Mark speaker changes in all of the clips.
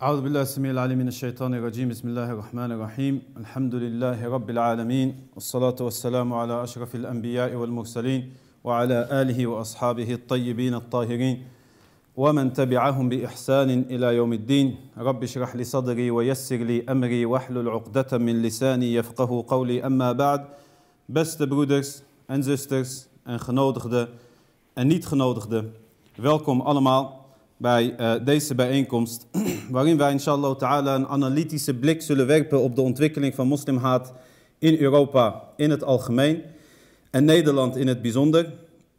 Speaker 1: أعوذ بالله السميع العليم من الشيطان الرجيم. بسم الله الرحمن الرحيم. الحمد لله رب العالمين والصلاة والسلام على أشرف الأنبياء والمرسلين وعلى آله وأصحابه الطيبين الطاهرين ومن تبعهم بإحسان إلى يوم الدين. رب اشرح لي صدري ويسر لي أمري واحلل عقدة من لساني يفقه قولي. أما بعد Beste broeders en zusters en genodigden en niet genodigden, welkom allemaal bij uh, deze bijeenkomst, waarin wij inshallah ta'ala een analytische blik zullen werpen op de ontwikkeling van moslimhaat in Europa in het algemeen en Nederland in het bijzonder,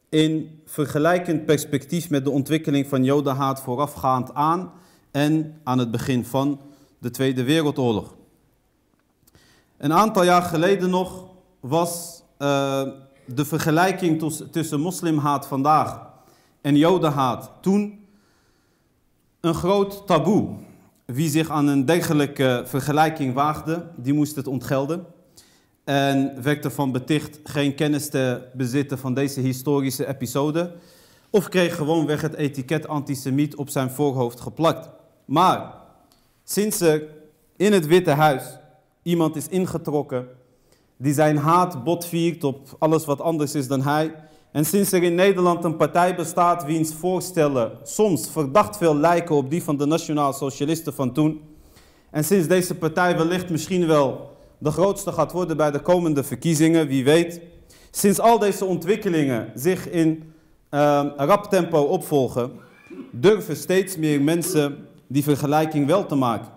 Speaker 1: in vergelijkend perspectief met de ontwikkeling van jodenhaat voorafgaand aan en aan het begin van de Tweede Wereldoorlog. Een aantal jaar geleden nog was uh, de vergelijking tussen moslimhaat vandaag en jodenhaat toen een groot taboe. Wie zich aan een dergelijke vergelijking waagde, die moest het ontgelden. En werd ervan beticht geen kennis te bezitten van deze historische episode. Of kreeg gewoonweg het etiket antisemiet op zijn voorhoofd geplakt. Maar sinds er in het Witte Huis iemand is ingetrokken die zijn haat botviert op alles wat anders is dan hij. En sinds er in Nederland een partij bestaat wiens voorstellen soms verdacht veel lijken op die van de Nationaal Socialisten van toen. En sinds deze partij wellicht misschien wel de grootste gaat worden bij de komende verkiezingen, wie weet. Sinds al deze ontwikkelingen zich in uh, rap tempo opvolgen, durven steeds meer mensen die vergelijking wel te maken.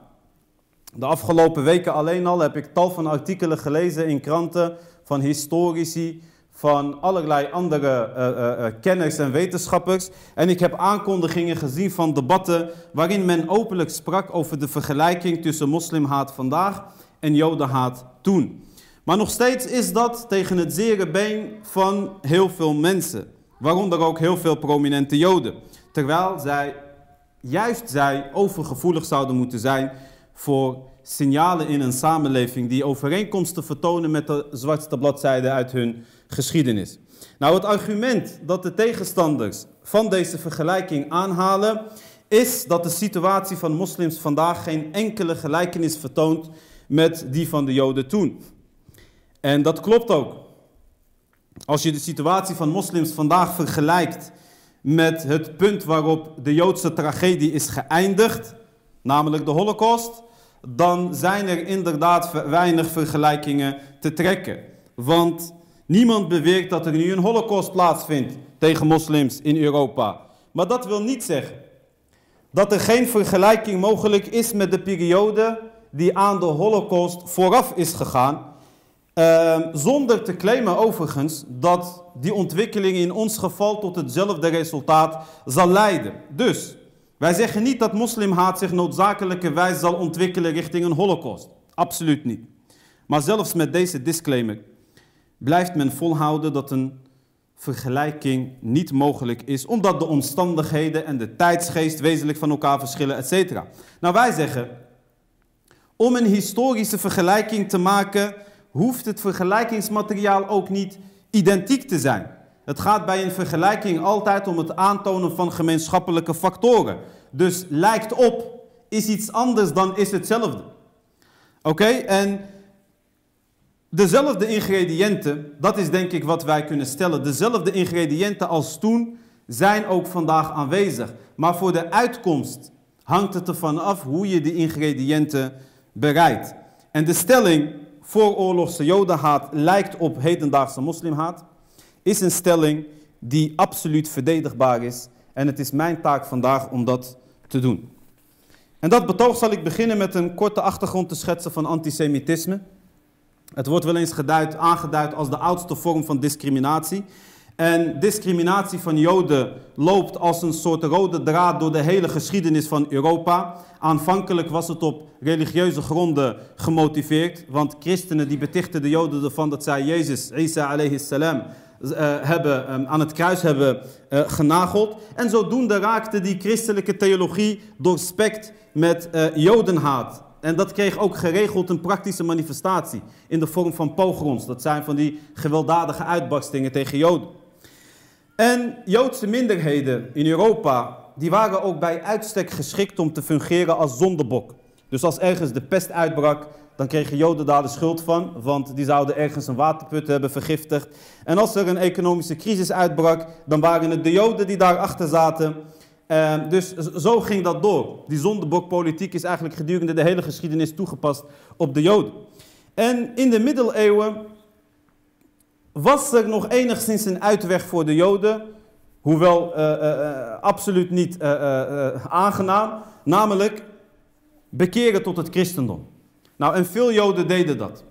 Speaker 1: De afgelopen weken alleen al heb ik tal van artikelen gelezen in kranten van historici, van allerlei andere uh, kenners en wetenschappers. En ik heb aankondigingen gezien van debatten waarin men openlijk sprak over de vergelijking tussen moslimhaat vandaag en jodenhaat toen. Maar nog steeds is dat tegen het zere been van heel veel mensen, waaronder ook heel veel prominente joden. Terwijl zij, juist zij, overgevoelig zouden moeten zijn voor signalen in een samenleving die overeenkomsten vertonen met de zwartste bladzijde uit hun geschiedenis. Nou, het argument dat de tegenstanders van deze vergelijking aanhalen, is dat de situatie van moslims vandaag geen enkele gelijkenis vertoont met die van de Joden toen. En dat klopt ook. Als je de situatie van moslims vandaag vergelijkt met het punt waarop de Joodse tragedie is geëindigd, namelijk de Holocaust, dan zijn er inderdaad weinig vergelijkingen te trekken. Want niemand beweert dat er nu een holocaust plaatsvindt tegen moslims in Europa. Maar dat wil niet zeggen dat er geen vergelijking mogelijk is met de periode die aan de holocaust vooraf is gegaan. Uh, zonder te claimen overigens dat die ontwikkeling in ons geval tot hetzelfde resultaat zal leiden. Dus wij zeggen niet dat moslimhaat zich noodzakelijkerwijs zal ontwikkelen richting een holocaust. Absoluut niet. Maar zelfs met deze disclaimer blijft men volhouden dat een vergelijking niet mogelijk is, omdat de omstandigheden en de tijdsgeest wezenlijk van elkaar verschillen, etc. Nou, wij zeggen, om een historische vergelijking te maken, hoeft het vergelijkingsmateriaal ook niet identiek te zijn. Het gaat bij een vergelijking altijd om het aantonen van gemeenschappelijke factoren. Dus lijkt op is iets anders dan is hetzelfde. Oké, en dezelfde ingrediënten, dat is denk ik wat wij kunnen stellen. Dezelfde ingrediënten als toen zijn ook vandaag aanwezig. Maar voor de uitkomst hangt het ervan af hoe je die ingrediënten bereidt. En de stelling vooroorlogse jodenhaat lijkt op hedendaagse moslimhaat is een stelling die absoluut verdedigbaar is. En het is mijn taak vandaag om dat te doen. En dat betoog zal ik beginnen met een korte achtergrond te schetsen van antisemitisme. Het wordt wel eens geduid, aangeduid als de oudste vorm van discriminatie. En discriminatie van Joden loopt als een soort rode draad door de hele geschiedenis van Europa. Aanvankelijk was het op religieuze gronden gemotiveerd, want christenen die betichten de Joden ervan dat zij Jezus, Isa alayhi salam, uh, hebben, um, aan het kruis hebben uh, genageld. En zodoende raakte die christelijke theologie doorspekt met uh, jodenhaat. En dat kreeg ook geregeld een praktische manifestatie in de vorm van pogroms. Dat zijn van die gewelddadige uitbarstingen tegen Joden. En Joodse minderheden in Europa die waren ook bij uitstek geschikt om te fungeren als zondebok. Dus als ergens de pest uitbrak, dan kregen Joden daar de schuld van, want die zouden ergens een waterput hebben vergiftigd. En als er een economische crisis uitbrak, dan waren het de Joden die daarachter zaten. Uh, dus zo ging dat door. Die zondebokpolitiek is eigenlijk gedurende de hele geschiedenis toegepast op de Joden. En in de middeleeuwen was er nog enigszins een uitweg voor de Joden, hoewel uh, uh, absoluut niet aangenaam, namelijk bekeren tot het christendom. Nou, en veel Joden deden dat.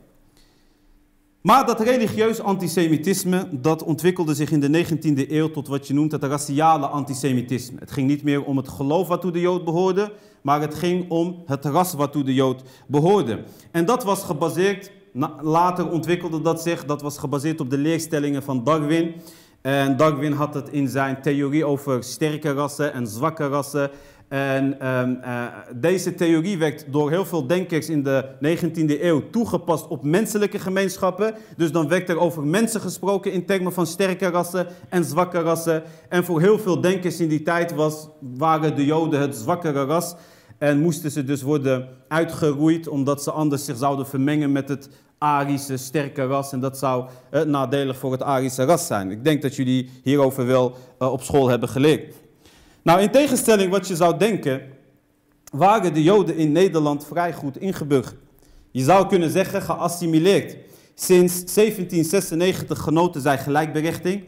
Speaker 1: Maar dat religieus antisemitisme, dat ontwikkelde zich in de 19e eeuw tot wat je noemt het raciale antisemitisme. Het ging niet meer om het geloof waartoe de Jood behoorde, maar het ging om het ras waartoe de Jood behoorde. En dat was gebaseerd, later ontwikkelde dat zich, dat was gebaseerd op de leerstellingen van Darwin. En Darwin had het in zijn theorie over sterke rassen en zwakke rassen en um, uh, deze theorie werd door heel veel denkers in de 19e eeuw toegepast op menselijke gemeenschappen. Dus dan werd er over mensen gesproken in termen van sterke rassen en zwakke rassen. En voor heel veel denkers in die tijd was, waren de Joden het zwakkere ras. En moesten ze dus worden uitgeroeid omdat ze anders zich zouden vermengen met het Arische sterke ras. En dat zou uh, nadelig voor het Arische ras zijn. Ik denk dat jullie hierover wel uh, op school hebben geleerd. Nou, in tegenstelling wat je zou denken, waren de Joden in Nederland vrij goed ingeburgerd. Je zou kunnen zeggen geassimileerd. Sinds 1796 genoten zij gelijkberechting.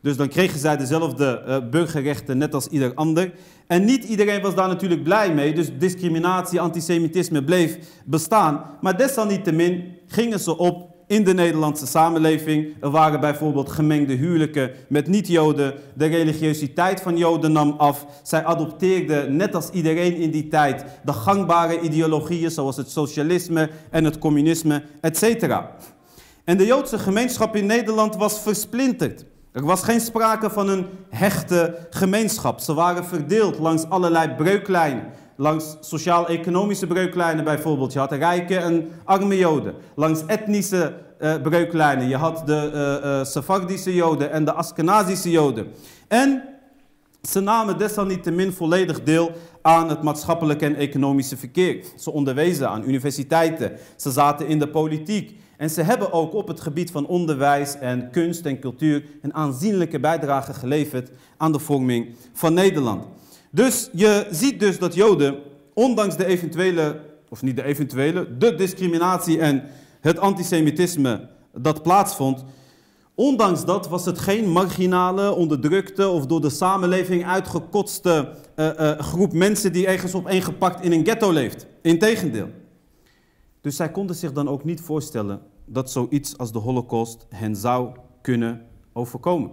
Speaker 1: Dus dan kregen zij dezelfde uh, burgerrechten net als ieder ander. En niet iedereen was daar natuurlijk blij mee. Dus discriminatie, antisemitisme bleef bestaan. Maar desalniettemin gingen ze op in de Nederlandse samenleving. Er waren bijvoorbeeld gemengde huwelijken met niet-Joden. De religiositeit van Joden nam af. Zij adopteerden, net als iedereen in die tijd, de gangbare ideologieën zoals het socialisme en het communisme, etc. En de Joodse gemeenschap in Nederland was versplinterd. Er was geen sprake van een hechte gemeenschap. Ze waren verdeeld langs allerlei breuklijnen langs sociaal-economische breuklijnen bijvoorbeeld. Je had de rijke en arme Joden. Langs etnische uh, breuklijnen. Je had de uh, Joden en de Askenazische Joden. En ze namen desalniettemin volledig deel aan het maatschappelijke en economische verkeer. Ze onderwezen aan universiteiten. Ze zaten in de politiek. En ze hebben ook op het gebied van onderwijs en kunst en cultuur een aanzienlijke bijdrage geleverd aan de vorming van Nederland. Dus je ziet dus dat Joden, ondanks de eventuele, of niet de eventuele, de discriminatie en het antisemitisme dat plaatsvond, ondanks dat was het geen marginale, onderdrukte of door de samenleving uitgekotste uh, uh, groep mensen die ergens opeengepakt in een ghetto leeft. Integendeel. Dus zij konden zich dan ook niet voorstellen dat zoiets als de Holocaust hen zou kunnen overkomen.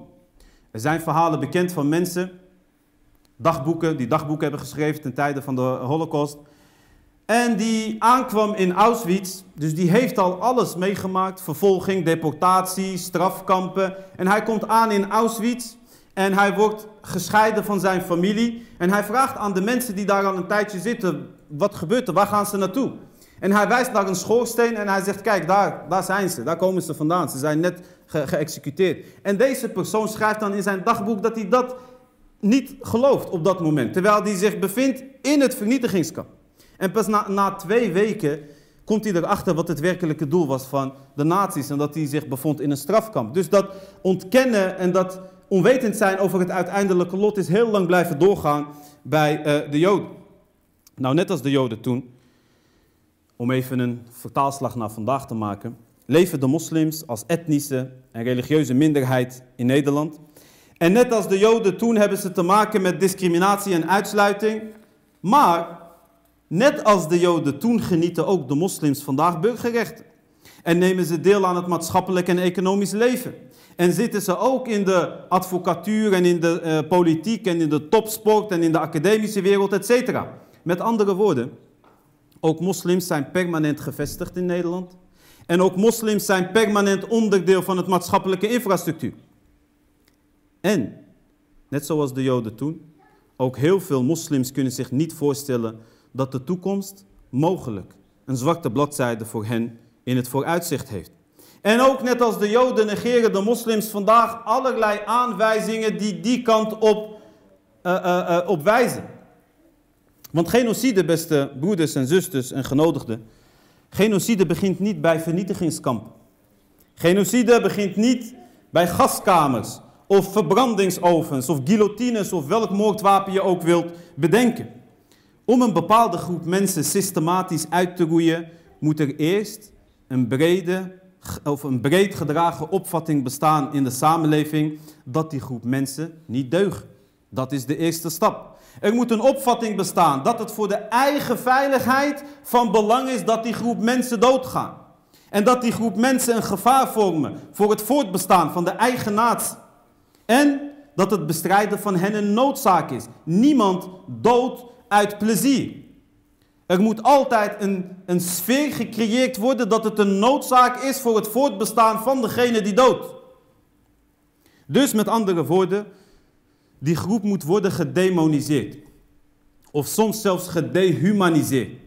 Speaker 1: Er zijn verhalen bekend van mensen dagboeken, die dagboeken hebben geschreven ten tijde van de Holocaust. En die aankwam in Auschwitz, dus die heeft al alles meegemaakt: vervolging, deportatie, strafkampen. En hij komt aan in Auschwitz en hij wordt gescheiden van zijn familie. En hij vraagt aan de mensen die daar al een tijdje zitten: wat gebeurt er? Waar gaan ze naartoe? En hij wijst naar een schoorsteen en hij zegt: Kijk, daar, daar zijn ze, daar komen ze vandaan. Ze zijn net ge geëxecuteerd. En deze persoon schrijft dan in zijn dagboek dat hij dat niet gelooft op dat moment. Terwijl hij zich bevindt in het vernietigingskamp. En pas na, na twee weken komt hij erachter wat het werkelijke doel was van de nazi's. En dat hij zich bevond in een strafkamp. Dus dat ontkennen en dat onwetend zijn over het uiteindelijke lot is heel lang blijven doorgaan bij uh, de Joden. Nou, net als de Joden toen, om even een vertaalslag naar vandaag te maken, leven de moslims als etnische en religieuze minderheid in Nederland. En net als de Joden toen hebben ze te maken met discriminatie en uitsluiting. Maar net als de Joden toen genieten ook de moslims vandaag burgerrechten. En nemen ze deel aan het maatschappelijk en economisch leven. En zitten ze ook in de advocatuur en in de uh, politiek en in de topsport en in de academische wereld, etc. Met andere woorden, ook moslims zijn permanent gevestigd in Nederland. En ook moslims zijn permanent onderdeel van het maatschappelijke infrastructuur. En, net zoals de Joden toen, ook heel veel moslims kunnen zich niet voorstellen dat de toekomst mogelijk een zwarte bladzijde voor hen in het vooruitzicht heeft. En ook net als de Joden negeren de moslims vandaag allerlei aanwijzingen die die kant op uh, op wijzen. Want genocide, beste broeders en zusters en genodigden, genocide begint niet bij vernietigingskampen. Genocide begint niet bij gaskamers of verbrandingsovens of guillotines of welk moordwapen je ook wilt bedenken. Om een bepaalde groep mensen systematisch uit te roeien, moet er eerst een brede of een breed gedragen opvatting bestaan in de samenleving dat die groep mensen niet deugt. Dat is de eerste stap. Er moet een opvatting bestaan dat het voor de eigen veiligheid van belang is dat die groep mensen doodgaan. En dat die groep mensen een gevaar vormen voor het voortbestaan van de eigen natie. En dat het bestrijden van hen een noodzaak is. Niemand doodt uit plezier. Er moet altijd een, een sfeer gecreëerd worden dat het een noodzaak is voor het voortbestaan van degene die doodt. Dus met andere woorden, die groep moet worden gedemoniseerd. Of soms zelfs gedehumaniseerd.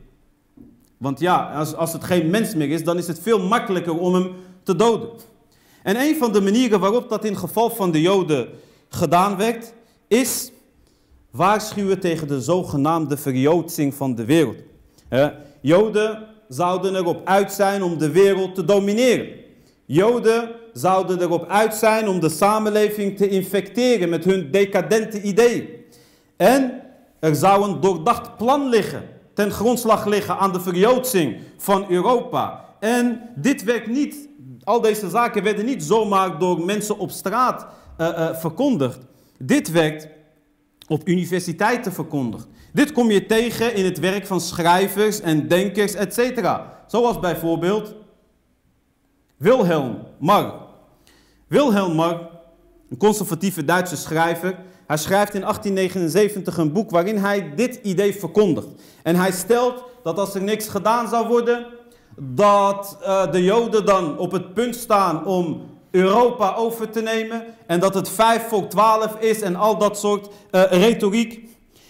Speaker 1: Want ja, als, als het geen mens meer is, dan is het veel makkelijker om hem te doden. En een van de manieren waarop dat in geval van de Joden gedaan werd, is waarschuwen tegen de zogenaamde verjoodsing van de wereld. Joden zouden erop uit zijn om de wereld te domineren. Joden zouden erop uit zijn om de samenleving te infecteren met hun decadente ideeën. En er zou een doordacht plan liggen, ten grondslag liggen aan de verjoodsing van Europa. En dit werd niet, al deze zaken werden niet zomaar door mensen op straat uh, uh, verkondigd. Dit werd op universiteiten verkondigd. Dit kom je tegen in het werk van schrijvers en denkers, etc. Zoals bijvoorbeeld Wilhelm Marr. Wilhelm Marr, een conservatieve Duitse schrijver, hij schrijft in 1879 een boek waarin hij dit idee verkondigt. En hij stelt dat als er niks gedaan zou worden, dat uh, de Joden dan op het punt staan om Europa over te nemen. En dat het 5 voor 12 is en al dat soort uh, retoriek.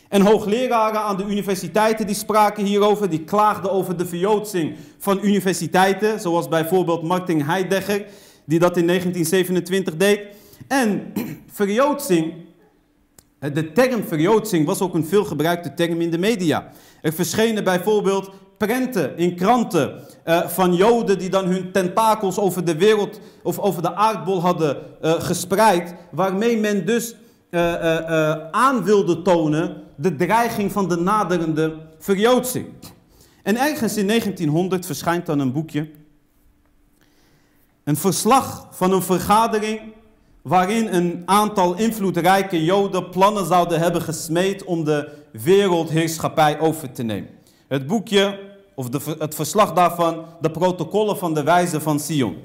Speaker 1: En hoogleraren aan de universiteiten die spraken hierover, die klaagden over de verjoodsing van universiteiten, zoals bijvoorbeeld Martin Heidegger, die dat in 1927 deed. En verjoodsing, de term verjoodsing was ook een veelgebruikte term in de media. Er verschenen bijvoorbeeld prenten in kranten uh, van Joden die dan hun tentakels over de wereld of over de aardbol hadden uh, gespreid, waarmee men dus uh, aan wilde tonen de dreiging van de naderende verjoodsing. En ergens in 1900 verschijnt dan een boekje. Een verslag van een vergadering waarin een aantal invloedrijke Joden plannen zouden hebben gesmeed om de wereldheerschappij over te nemen. Het boekje, of de, het verslag daarvan, de protocollen van de wijze van Sion.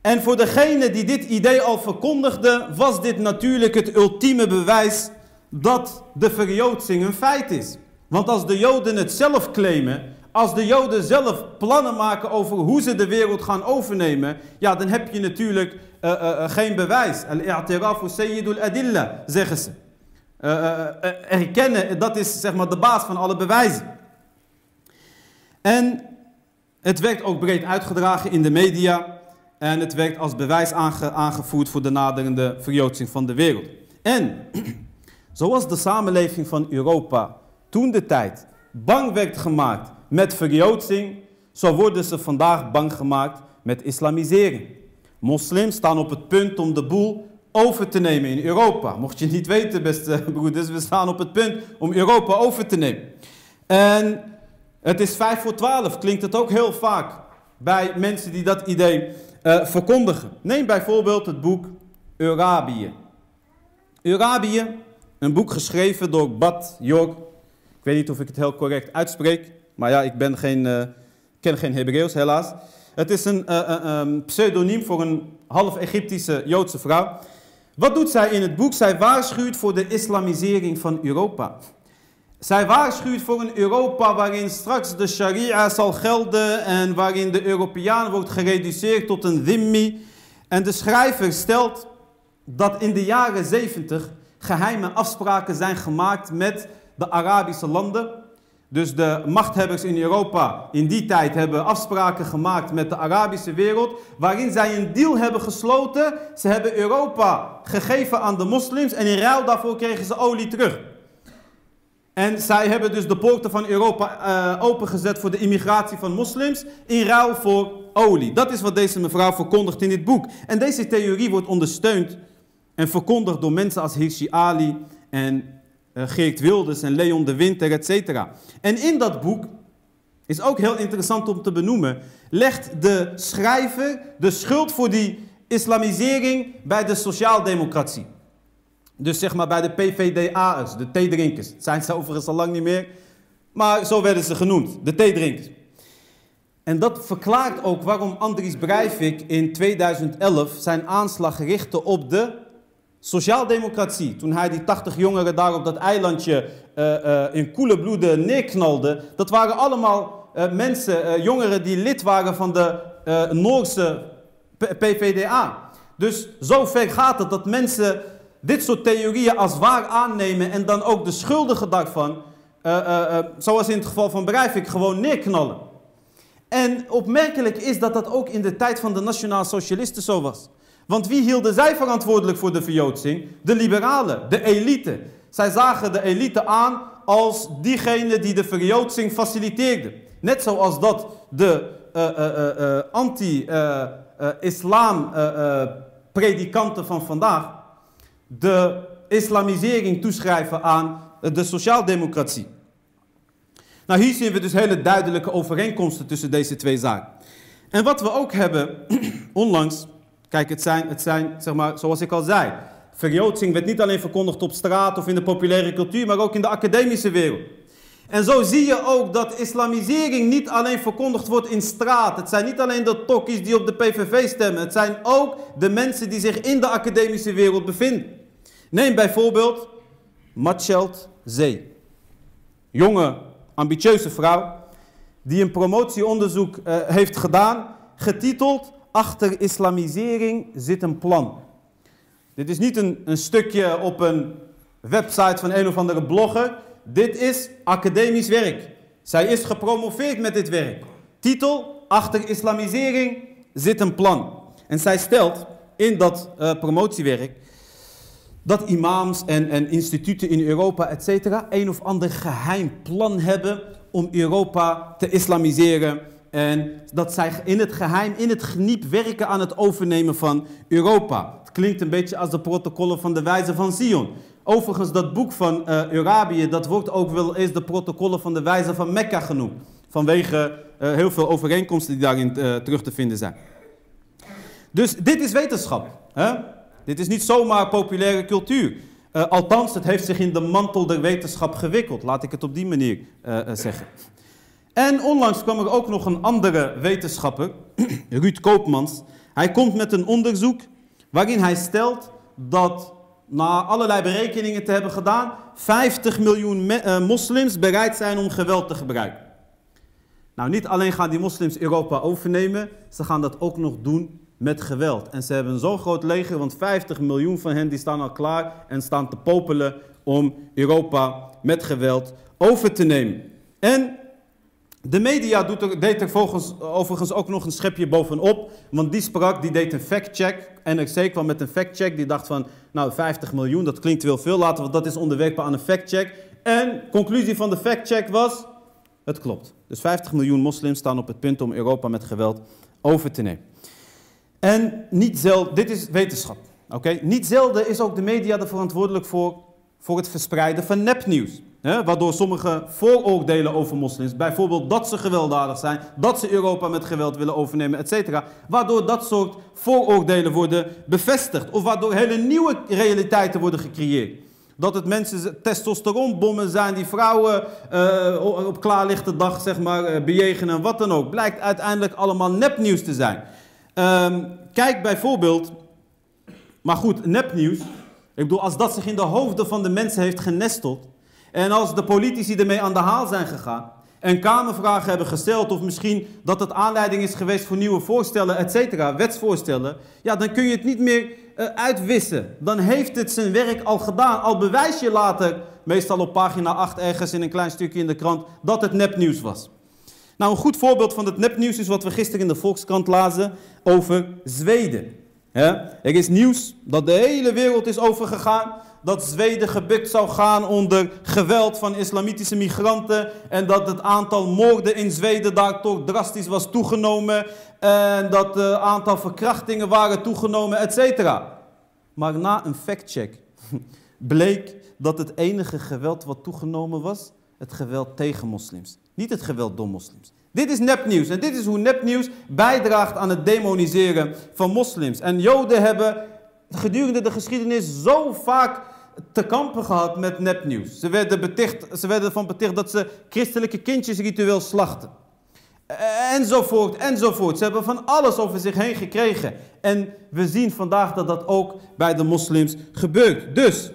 Speaker 1: En voor degene die dit idee al verkondigde, was dit natuurlijk het ultieme bewijs dat de verjoodsing een feit is. Want als de Joden het zelf claimen, als de Joden zelf plannen maken over hoe ze de wereld gaan overnemen, ja, dan heb je natuurlijk uh, uh, geen bewijs. Al-i'tirafu sayyidul adilla, zeggen ze. Uh, erkennen, dat is zeg maar de baas van alle bewijzen. En het werd ook breed uitgedragen in de media. En het werd als bewijs aange, aangevoerd voor de naderende verjoodsing van de wereld. En Zoals de samenleving van Europa toen de tijd bang werd gemaakt met verjoodsing, zo worden ze vandaag bang gemaakt met islamisering. Moslims staan op het punt om de boel over te nemen in Europa. Mocht je niet weten, beste broeders, we staan op het punt om Europa over te nemen. En het is 5 voor 12, klinkt het ook heel vaak bij mensen die dat idee uh, verkondigen. Neem bijvoorbeeld het boek Eurabië. Eurabië een boek geschreven door Bad York. Ik weet niet of ik het heel correct uitspreek. Maar ja, ik ben geen, uh, ken geen Hebreeuws helaas. Het is een uh, pseudoniem voor een half Egyptische Joodse vrouw. Wat doet zij in het boek? Zij waarschuwt voor de islamisering van Europa. Zij waarschuwt voor een Europa waarin straks de sharia zal gelden en waarin de Europeaan wordt gereduceerd tot een dhimmi. En de schrijver stelt dat in de jaren 70 geheime afspraken zijn gemaakt met de Arabische landen. Dus de machthebbers in Europa in die tijd hebben afspraken gemaakt met de Arabische wereld, waarin zij een deal hebben gesloten. Ze hebben Europa gegeven aan de moslims en in ruil daarvoor kregen ze olie terug. En zij hebben dus de poorten van Europa uh, opengezet voor de immigratie van moslims in ruil voor olie. Dat is wat deze mevrouw verkondigt in dit boek. En deze theorie wordt ondersteund en verkondigd door mensen als Hirsi Ali en Geert Wilders en Leon de Winter, etc. En in dat boek, is ook heel interessant om te benoemen, legt de schrijver de schuld voor die islamisering bij de sociaaldemocratie. Dus zeg maar bij de PVDA'ers, de theedrinkers. Het zijn ze overigens al lang niet meer, maar zo werden ze genoemd, de theedrinkers. En dat verklaart ook waarom Andries Breivik in 2011 zijn aanslag richtte op de sociaaldemocratie. Toen hij die 80 jongeren daar op dat eilandje uh, uh, in koele bloeden neerknalde. Dat waren allemaal uh, mensen, jongeren die lid waren van de Noorse PVDA. Dus zo ver gaat het dat mensen dit soort theorieën als waar aannemen en dan ook de schuldigen daarvan, zoals in het geval van Breivik, gewoon neerknallen. En opmerkelijk is dat dat ook in de tijd van de nationaal socialisten zo was. Want wie hielden zij verantwoordelijk voor de verjoodsing? De liberalen, de elite. Zij zagen de elite aan als diegene die de verjoodsing faciliteerde. Net zoals dat de uh, uh, uh, anti-islam predikanten van vandaag de islamisering toeschrijven aan de sociaaldemocratie. Nou, hier zien we dus hele duidelijke overeenkomsten tussen deze twee zaken. En wat we ook hebben onlangs Kijk, het zijn, het zijn, zeg maar, zoals ik al zei, verjoodsing werd niet alleen verkondigd op straat of in de populaire cultuur, maar ook in de academische wereld. En zo zie je ook dat islamisering niet alleen verkondigd wordt in straat. Het zijn niet alleen de tokkies die op de PVV stemmen. Het zijn ook de mensen die zich in de academische wereld bevinden. Neem bijvoorbeeld Matscheld Zee. Jonge, ambitieuze vrouw die een promotieonderzoek uh, heeft gedaan, getiteld achter islamisering zit een plan. Dit is niet een, een stukje op een website van een of andere blogger. Dit is academisch werk. Zij is gepromoveerd met dit werk. Titel: Achter islamisering zit een plan. En zij stelt in dat uh, promotiewerk dat imams en, en instituten in Europa, et cetera, een of ander geheim plan hebben om Europa te islamiseren en dat zij in het geheim, in het geniep werken aan het overnemen van Europa. Het klinkt een beetje als de protocollen van de wijze van Zion. Overigens, dat boek van uh, Arabië, dat wordt ook wel eens de protocollen van de wijze van Mekka genoemd. Vanwege uh, heel veel overeenkomsten die daarin uh, terug te vinden zijn. Dus dit is wetenschap. Hè? Dit is niet zomaar populaire cultuur. althans, het heeft zich in de mantel der wetenschap gewikkeld. Laat ik het op die manier zeggen. En onlangs kwam er ook nog een andere wetenschapper, Ruud Koopmans. Hij komt met een onderzoek waarin hij stelt dat na allerlei berekeningen te hebben gedaan, 50 miljoen uh, moslims bereid zijn om geweld te gebruiken. Nou, niet alleen gaan die moslims Europa overnemen, ze gaan dat ook nog doen met geweld. En ze hebben een zo groot leger, want 50 miljoen van hen die staan al klaar en staan te popelen om Europa met geweld over te nemen. En de media doet er, deed er overigens ook nog een schepje bovenop, want die sprak, die deed een factcheck. NRC kwam met een factcheck, die dacht van, nou 50 miljoen, dat klinkt wel veel, laten we dat is onderwerpen aan een factcheck. En conclusie van de factcheck was, het klopt. Dus 50 miljoen moslims staan op het punt om Europa met geweld over te nemen. En niet zelden, dit is wetenschap, oké? Niet zelden is ook de media er verantwoordelijk voor, voor het verspreiden van nepnieuws. Waardoor sommige vooroordelen over moslims, bijvoorbeeld dat ze gewelddadig zijn, dat ze Europa met geweld willen overnemen, etc. Waardoor dat soort vooroordelen worden bevestigd. Of waardoor hele nieuwe realiteiten worden gecreëerd. Dat het mensen testosteronbommen zijn die vrouwen uh, op klaarlichte dag zeg maar, uh, bejegenen, wat dan ook. Blijkt uiteindelijk allemaal nepnieuws te zijn. Um, kijk bijvoorbeeld, maar goed, nepnieuws. Ik bedoel, als dat zich in de hoofden van de mensen heeft genesteld, en als de politici ermee aan de haal zijn gegaan en kamervragen hebben gesteld, of misschien dat het aanleiding is geweest voor nieuwe voorstellen, et cetera, wetsvoorstellen, ja, dan kun je het niet meer uh, uitwissen. Dan heeft het zijn werk al gedaan. Al bewijs je later meestal op pagina 8 ergens in een klein stukje in de krant, dat het nepnieuws was. Nou, een goed voorbeeld van het nepnieuws is wat we gisteren in de Volkskrant lazen over Zweden. Er is nieuws dat de hele wereld is overgegaan dat Zweden gebukt zou gaan onder geweld van islamitische migranten en dat het aantal moorden in Zweden daar toch drastisch was toegenomen en dat het aantal verkrachtingen waren toegenomen, etc. Maar na een factcheck bleek dat het enige geweld wat toegenomen was, het geweld tegen moslims. Niet het geweld door moslims. Dit is nepnieuws en dit is hoe nepnieuws bijdraagt aan het demoniseren van moslims. En joden hebben gedurende de geschiedenis zo vaak te kampen gehad met nepnieuws. Ze werden, beticht, ze werden ervan beticht dat ze christelijke kindjes ritueel slachten. Enzovoort, enzovoort. Ze hebben van alles over zich heen gekregen. En we zien vandaag dat dat ook bij de moslims gebeurt. Dus,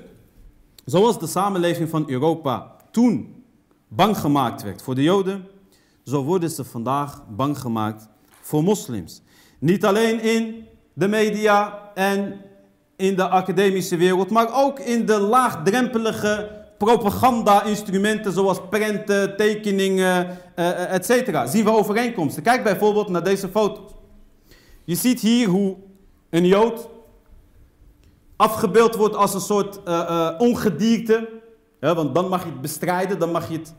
Speaker 1: zoals de samenleving van Europa toen bang gemaakt werd voor de Joden, zo worden ze vandaag bang gemaakt voor moslims. Niet alleen in de media en in de academische wereld, maar ook in de laagdrempelige propaganda-instrumenten zoals prenten, tekeningen, uh, eh, eh, etc. Zien we overeenkomsten. Kijk bijvoorbeeld naar deze foto's. Je ziet hier hoe een Jood afgebeeld wordt als een soort uh, ongedierte. want dan mag je het bestrijden, dan mag je het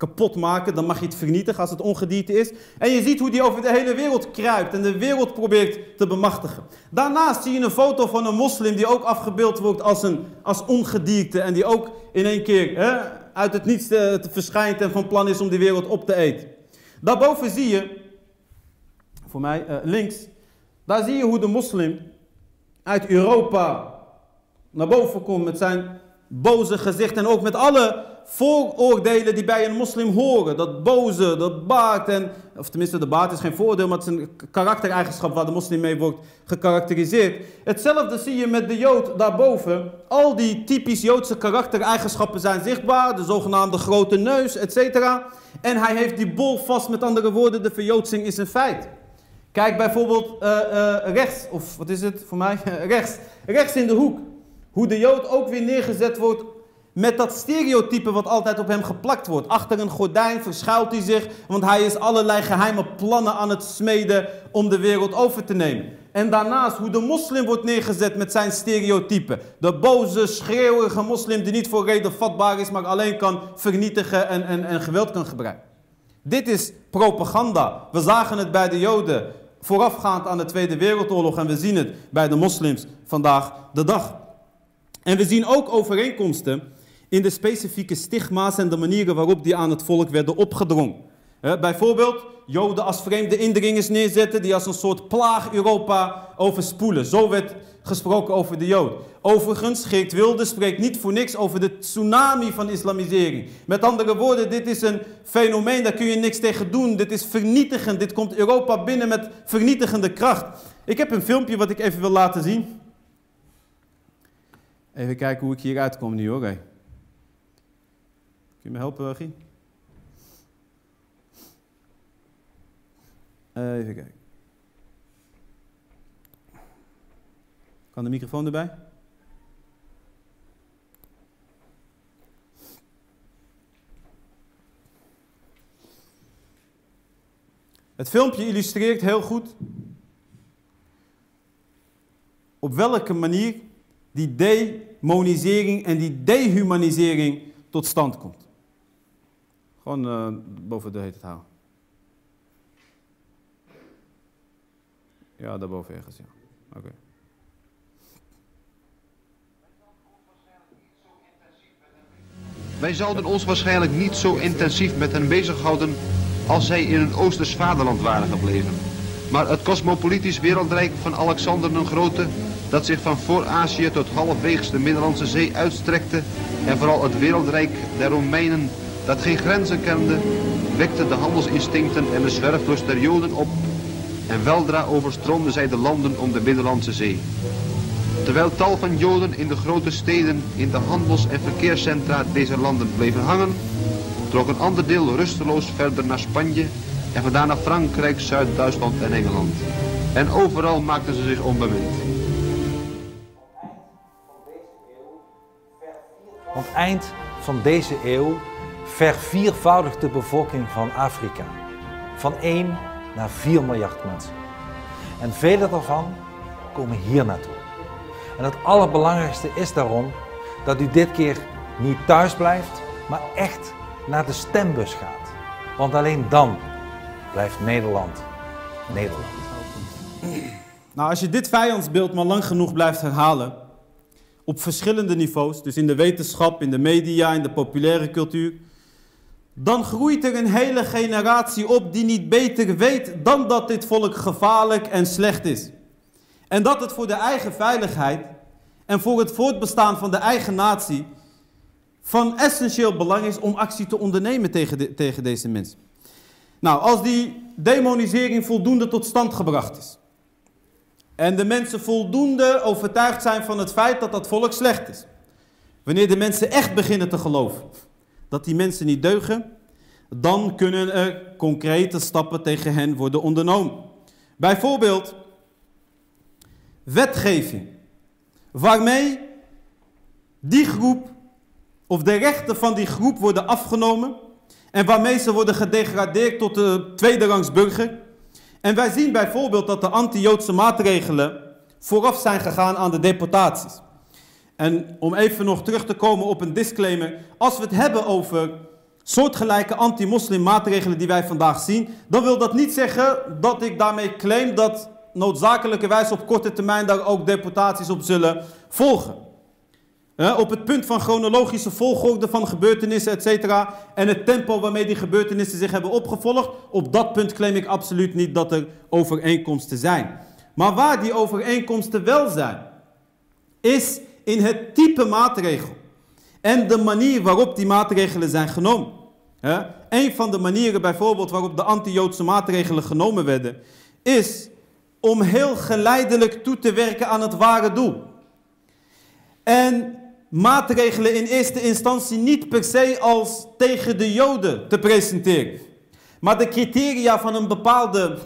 Speaker 1: kapot maken, dan mag je het vernietigen als het ongedierte is. En je ziet hoe die over de hele wereld kruipt en de wereld probeert te bemachtigen. Daarnaast zie je een foto van een moslim die ook afgebeeld wordt als, een, als ongedierte en die ook in één keer hè, uit het niets te, te verschijnt en van plan is om die wereld op te eten. Daarboven zie je, voor mij uh, links, daar zie je hoe de moslim uit Europa naar boven komt met zijn boze gezicht en ook met alle vooroordelen die bij een moslim horen. Dat boze, dat baard en, of tenminste de baard is geen voordeel, maar het is een karaktereigenschap waar de moslim mee wordt gekarakteriseerd. Hetzelfde zie je met de jood daarboven. Al die typisch joodse karaktereigenschappen zijn zichtbaar, de zogenaamde grote neus, etc. En hij heeft die bol vast, met andere woorden, de verjoodsing is een feit. Kijk bijvoorbeeld uh, uh, rechts, of wat is het voor mij? rechts. Rechts in de hoek. Hoe de jood ook weer neergezet wordt met dat stereotype wat altijd op hem geplakt wordt. Achter een gordijn verschuilt hij zich, want hij is allerlei geheime plannen aan het smeden om de wereld over te nemen. En daarnaast hoe de moslim wordt neergezet met zijn stereotype. De boze, schreeuwige moslim die niet voor reden vatbaar is, maar alleen kan vernietigen en, en, en geweld kan gebruiken. Dit is propaganda. We zagen het bij de Joden voorafgaand aan de Tweede Wereldoorlog en we zien het bij de moslims vandaag de dag. En we zien ook overeenkomsten in de specifieke stigma's en de manieren waarop die aan het volk werden opgedrongen. bijvoorbeeld Joden als vreemde indringers neerzetten die als een soort plaag Europa overspoelen. Zo werd gesproken over de Jood. Overigens, Geert Wilde spreekt niet voor niks over de tsunami van islamisering. Met andere woorden, dit is een fenomeen, daar kun je niks tegen doen. Dit is vernietigend, dit komt Europa binnen met vernietigende kracht. Ik heb een filmpje wat ik even wil laten zien. Even kijken hoe ik hier uitkom nu hoor. Kun je me helpen, Guy? Even kijken. Kan de microfoon erbij? Het filmpje illustreert heel goed op welke manier die demonisering en die dehumanisering tot stand komt. Gewoon uh, boven de heet houden. Ja, daarboven ergens, ja. Oké.
Speaker 2: Wij zouden ons waarschijnlijk niet zo intensief met hen bezighouden als zij in een Oosters vaderland waren gebleven. Maar het cosmopolitisch wereldrijk van Alexander den Grote, dat zich van voor Azië tot halfweegs de Middellandse Zee uitstrekte, en vooral het wereldrijk der Romeinen dat geen grenzen kende, wekte de handelsinstincten en de zwerflust der Joden op en weldra overstroomden zij de landen om de Middellandse Zee. Terwijl tal van Joden in de grote steden, in de handels- en verkeerscentra deze landen bleven hangen, trok een ander deel rusteloos verder naar Spanje en vandaan naar Frankrijk, Zuid-Duitsland en Engeland. En overal maakten ze zich onbemind.
Speaker 3: Want eind van deze eeuw verviervoudigt de bevolking van Afrika. Van 1 naar 4 miljard mensen. En vele daarvan komen hier naartoe. En het allerbelangrijkste is daarom dat u dit keer niet thuis blijft, maar echt naar de stembus gaat. Want alleen dan blijft Nederland Nederland.
Speaker 1: Nou, als je dit vijandsbeeld maar lang genoeg blijft herhalen, op verschillende niveaus, dus in de wetenschap, in de media, in de populaire cultuur, dan groeit er een hele generatie op die niet beter weet dan dat dit volk gevaarlijk en slecht is. En dat het voor de eigen veiligheid en voor het voortbestaan van de eigen natie van essentieel belang is om actie te ondernemen tegen, tegen deze mensen. Nou, als die demonisering voldoende tot stand gebracht is. En de mensen voldoende overtuigd zijn van het feit dat dat volk slecht is. Wanneer de mensen echt beginnen te geloven dat die mensen niet deugen, dan kunnen er concrete stappen tegen hen worden ondernomen. Bijvoorbeeld wetgeving, waarmee die groep of de rechten van die groep worden afgenomen en waarmee ze worden gedegradeerd tot de tweederangs burger. En wij zien bijvoorbeeld dat de anti-Joodse maatregelen vooraf zijn gegaan aan de deportaties. En om even nog terug te komen op een disclaimer. Als we het hebben over soortgelijke anti-moslim maatregelen die wij vandaag zien, dan wil dat niet zeggen dat ik daarmee claim dat noodzakelijkerwijs op korte termijn daar ook deportaties op zullen volgen op het punt van chronologische volgorde van gebeurtenissen, etc. En het tempo waarmee die gebeurtenissen zich hebben opgevolgd. Op dat punt claim ik absoluut niet dat er overeenkomsten zijn. Maar waar die overeenkomsten wel zijn, is in het type maatregel. En de manier waarop die maatregelen zijn genomen. een van de manieren bijvoorbeeld waarop de anti-Joodse maatregelen genomen werden, is om heel geleidelijk toe te werken aan het ware doel. En maatregelen in eerste instantie niet per se als tegen de Joden te presenteren. Maar de criteria van een bepaalde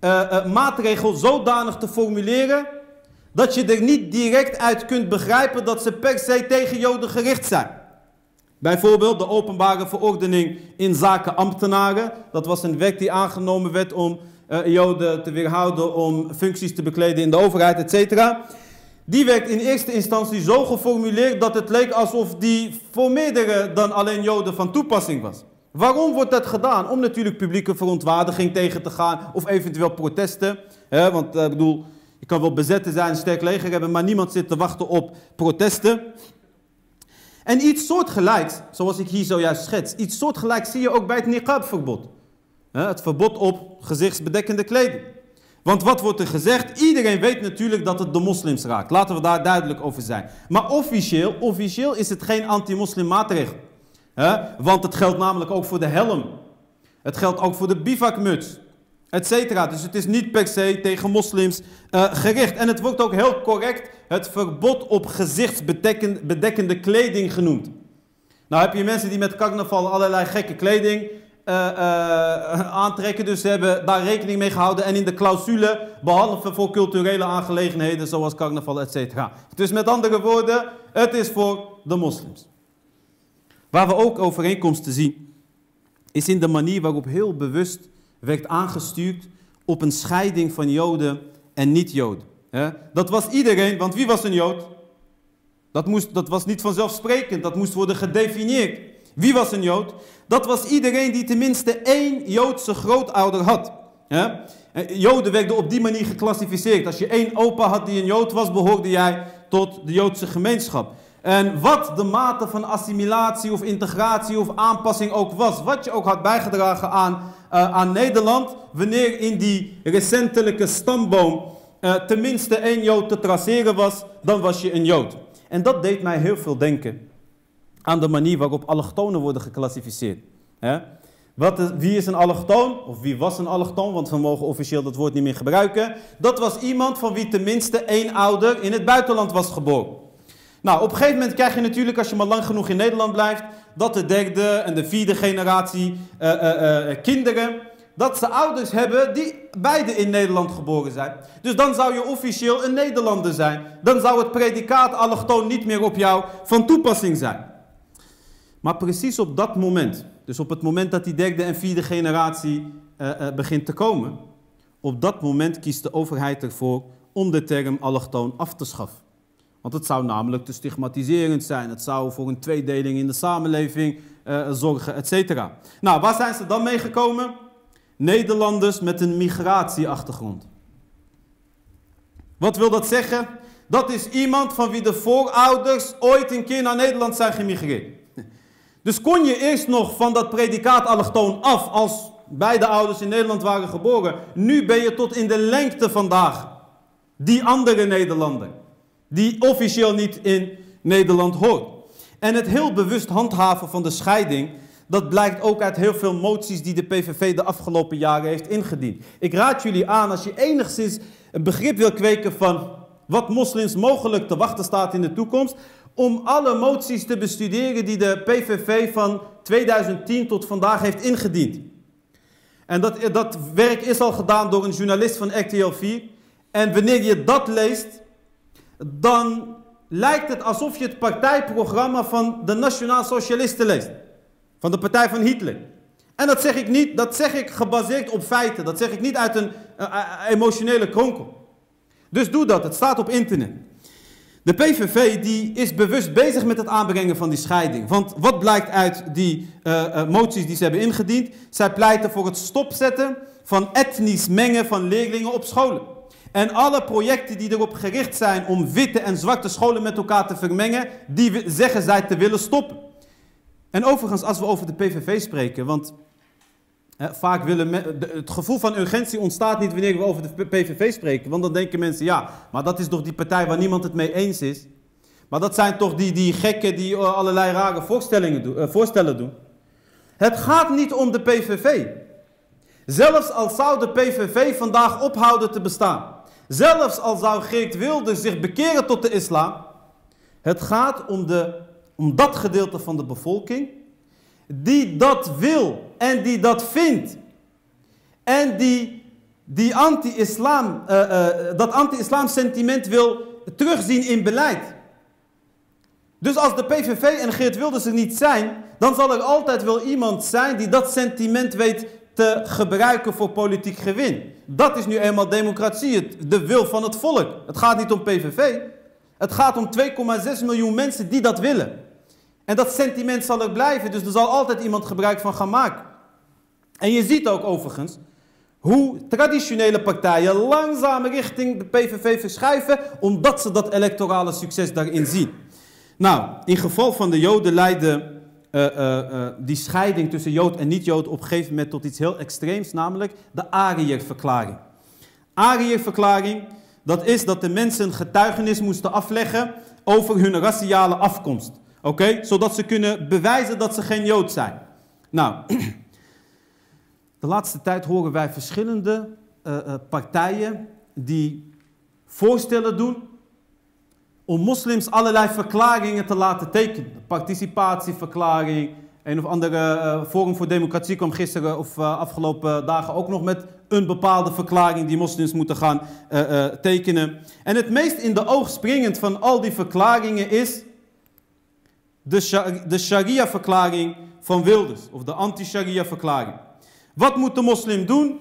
Speaker 1: uh, uh, maatregel zodanig te formuleren dat je er niet direct uit kunt begrijpen dat ze per se tegen Joden gericht zijn. Bijvoorbeeld de openbare verordening in zaken ambtenaren. Dat was een wet die aangenomen werd om uh, Joden te weerhouden om functies te bekleden in de overheid, etc. Die werd in eerste instantie zo geformuleerd dat het leek alsof die voor meerdere dan alleen Joden van toepassing was. Waarom wordt dat gedaan? Om natuurlijk publieke verontwaardiging tegen te gaan of eventueel protesten. want uh, ik bedoel, je kan wel bezetten zijn, een sterk leger hebben, maar niemand zit te wachten op protesten. En iets soortgelijks, zoals ik hier zojuist schets, iets soortgelijks zie je ook bij het niqab-verbod. Het verbod op gezichtsbedekkende kleding. Want wat wordt er gezegd? Iedereen weet natuurlijk dat het de moslims raakt. Laten we daar duidelijk over zijn. Maar officieel, officieel is het geen anti-moslim maatregel. Want het geldt namelijk ook voor de helm. Het geldt ook voor de bivakmuts. Etcetera. Dus het is niet per se tegen moslims uh, gericht. En het wordt ook heel correct het verbod op gezichtsbedekkende kleding genoemd. Nou heb je mensen die met carnaval allerlei gekke kleding uh, uh, aantrekken. Dus ze hebben daar rekening mee gehouden. En in de clausule, behalve voor culturele aangelegenheden zoals carnaval, etc. Dus met andere woorden, het is voor de moslims. Waar we ook overeenkomsten zien, is in de manier waarop heel bewust werd aangestuurd op een scheiding van Joden en niet-Joden. Dat was iedereen, want wie was een Jood? Dat, moest, dat was niet vanzelfsprekend, dat moest worden gedefinieerd. Wie was een Jood? Dat was iedereen die tenminste één Joodse grootouder had. Ja? Joden werden op die manier geclassificeerd. Als je één opa had die een Jood was, behoorde jij tot de Joodse gemeenschap. En wat de mate van assimilatie of integratie of aanpassing ook was, wat je ook had bijgedragen aan, uh, aan Nederland, wanneer in die recentelijke stamboom uh, tenminste één Jood te traceren was, dan was je een Jood. En dat deed mij heel veel denken aan de manier waarop allochtonen worden geclassificeerd. Wat is, wie is een allochtoon? Of wie was een allochtoon? Want we mogen officieel dat woord niet meer gebruiken. Dat was iemand van wie tenminste één ouder in het buitenland was geboren. Nou, op een gegeven moment krijg je natuurlijk, als je maar lang genoeg in Nederland blijft, dat de derde en de vierde generatie uh, uh, uh, kinderen, dat ze ouders hebben die beide in Nederland geboren zijn. Dus dan zou je officieel een Nederlander zijn. Dan zou het predicaat allochtoon niet meer op jou van toepassing zijn. Maar precies op dat moment, dus op het moment dat die derde en vierde generatie begint te komen, op dat moment kiest de overheid ervoor om de term allochtoon af te schaffen. Want het zou namelijk te stigmatiserend zijn. Het zou voor een tweedeling in de samenleving uh, zorgen, et cetera. Nou, waar zijn ze dan mee gekomen? Nederlanders met een migratieachtergrond. Wat wil dat zeggen? Dat is iemand van wie de voorouders ooit een keer naar Nederland zijn gemigreerd. Dus kon je eerst nog van dat predicaat allochtoon af als beide ouders in Nederland waren geboren. Nu ben je tot in de lengte vandaag die andere Nederlander. Die officieel niet in Nederland hoort. En het heel bewust handhaven van de scheiding, dat blijkt ook uit heel veel moties die de PVV de afgelopen jaren heeft ingediend. Ik raad jullie aan, als je enigszins een begrip wil kweken van wat moslims mogelijk te wachten staat in de toekomst, om alle moties te bestuderen die de PVV van 2010 tot vandaag heeft ingediend. En dat, dat werk is al gedaan door een journalist van RTL 4. En wanneer je dat leest, dan lijkt het alsof je het partijprogramma van de Nationaal Socialisten leest. Van de partij van Hitler. En dat zeg ik niet, dat zeg ik gebaseerd op feiten. Dat zeg ik niet uit een uh, emotionele kronkel. Dus doe dat, het staat op internet. De PVV die is bewust bezig met het aanbrengen van die scheiding. Want wat blijkt uit die moties die ze hebben ingediend? Zij pleiten voor het stopzetten van etnisch mengen van leerlingen op scholen. En alle projecten die erop gericht zijn om witte en zwarte scholen met elkaar te vermengen, die zeggen zij te willen stoppen. En overigens, als we over de PVV spreken, want vaak willen het gevoel van urgentie ontstaat niet wanneer we over de PVV spreken. Want dan denken mensen, ja, maar dat is toch die partij waar niemand het mee eens is. Maar dat zijn toch die, die gekken die allerlei rare voorstellingen uh, voorstellen doen. Het gaat niet om de PVV. Zelfs al zou de PVV vandaag ophouden te bestaan. Zelfs al zou Geert Wilders zich bekeren tot de islam. Het gaat om, de, om dat gedeelte van de bevolking die dat wil en die dat vindt. En die, die anti-islam, uh, uh, dat anti-islam sentiment wil terugzien in beleid. Dus als de PVV en Geert Wilders er niet zijn, dan zal er altijd wel iemand zijn die dat sentiment weet te gebruiken voor politiek gewin. Dat is nu eenmaal democratie, de wil van het volk. Het gaat niet om PVV. Het gaat om 2,6 miljoen mensen die dat willen. En dat sentiment zal er blijven, dus er zal altijd iemand gebruik van gaan maken. En je ziet ook overigens hoe traditionele partijen langzaam richting de PVV verschuiven, omdat ze dat electorale succes daarin zien. Nou, in geval van de Joden leidde uh, uh, uh, die scheiding tussen Jood en niet-Jood op een gegeven moment tot iets heel extreems, namelijk de Ariër-verklaring. Ariër-verklaring, dat is dat de mensen getuigenis moesten afleggen over hun raciale afkomst. Oké, zodat ze kunnen bewijzen dat ze geen Jood zijn. Nou, de laatste tijd horen wij verschillende partijen die voorstellen doen om moslims allerlei verklaringen te laten tekenen. Participatieverklaring, een of andere uh, Forum voor Democratie kwam gisteren of afgelopen dagen ook nog met een bepaalde verklaring die moslims moeten gaan tekenen. En het meest in de oog springend van al die verklaringen is de, de sharia-verklaring van Wilders, of de anti-sharia-verklaring. Wat moet de moslim doen?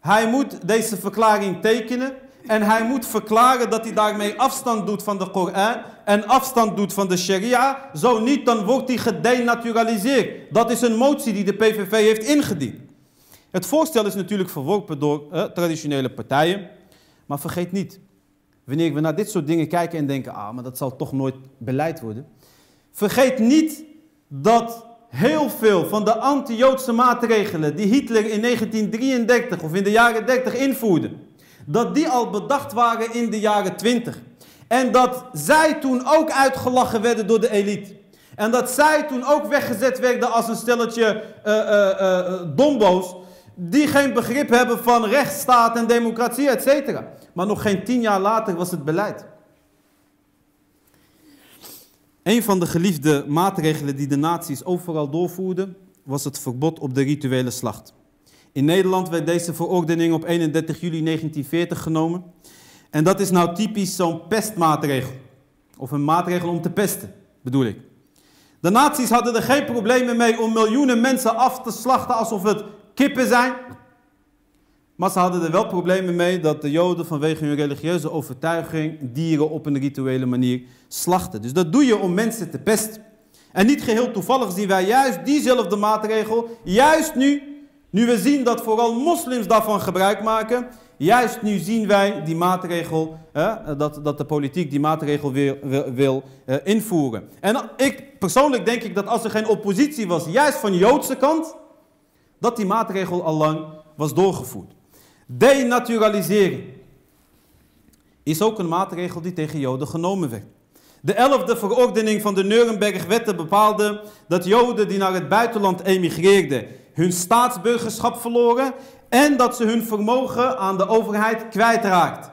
Speaker 1: Hij moet deze verklaring tekenen en hij moet verklaren dat hij daarmee afstand doet van de Koran en afstand doet van de sharia. Zo niet, dan wordt hij gedenaturaliseerd. Dat is een motie die de PVV heeft ingediend. Het voorstel is natuurlijk verworpen door eh, traditionele partijen. Maar vergeet niet, wanneer we naar dit soort dingen kijken en denken, ah, maar dat zal toch nooit beleid worden. Vergeet niet dat heel veel van de anti-Joodse maatregelen die Hitler in 1933 of in de jaren 30 invoerde, dat die al bedacht waren in de jaren 20. En dat zij toen ook uitgelachen werden door de elite. En dat zij toen ook weggezet werden als een stelletje uh, dombo's die geen begrip hebben van rechtsstaat en democratie, et cetera. Maar nog geen tien jaar later was het beleid. Een van de geliefde maatregelen die de nazi's overal doorvoerden, was het verbod op de rituele slacht. In Nederland werd deze verordening op 31 juli 1940 genomen. En dat is nou typisch zo'n pestmaatregel. Of een maatregel om te pesten, bedoel ik. De nazi's hadden er geen problemen mee om miljoenen mensen af te slachten alsof het kippen zijn. Maar ze hadden er wel problemen mee dat de Joden vanwege hun religieuze overtuiging dieren op een rituele manier slachten. Dus dat doe je om mensen te pesten. En niet geheel toevallig zien wij juist diezelfde maatregel, juist nu, nu we zien dat vooral moslims daarvan gebruik maken, juist nu zien wij die maatregel, dat, dat de politiek die maatregel wil, wil eh, invoeren. En ik persoonlijk denk ik dat als er geen oppositie was, juist van Joodse kant, dat die maatregel al lang was doorgevoerd. Denaturalisering is ook een maatregel die tegen Joden genomen werd. De elfde verordening van de Nuremberg-wetten bepaalde dat Joden die naar het buitenland emigreerden hun staatsburgerschap verloren en dat ze hun vermogen aan de overheid kwijtraakt.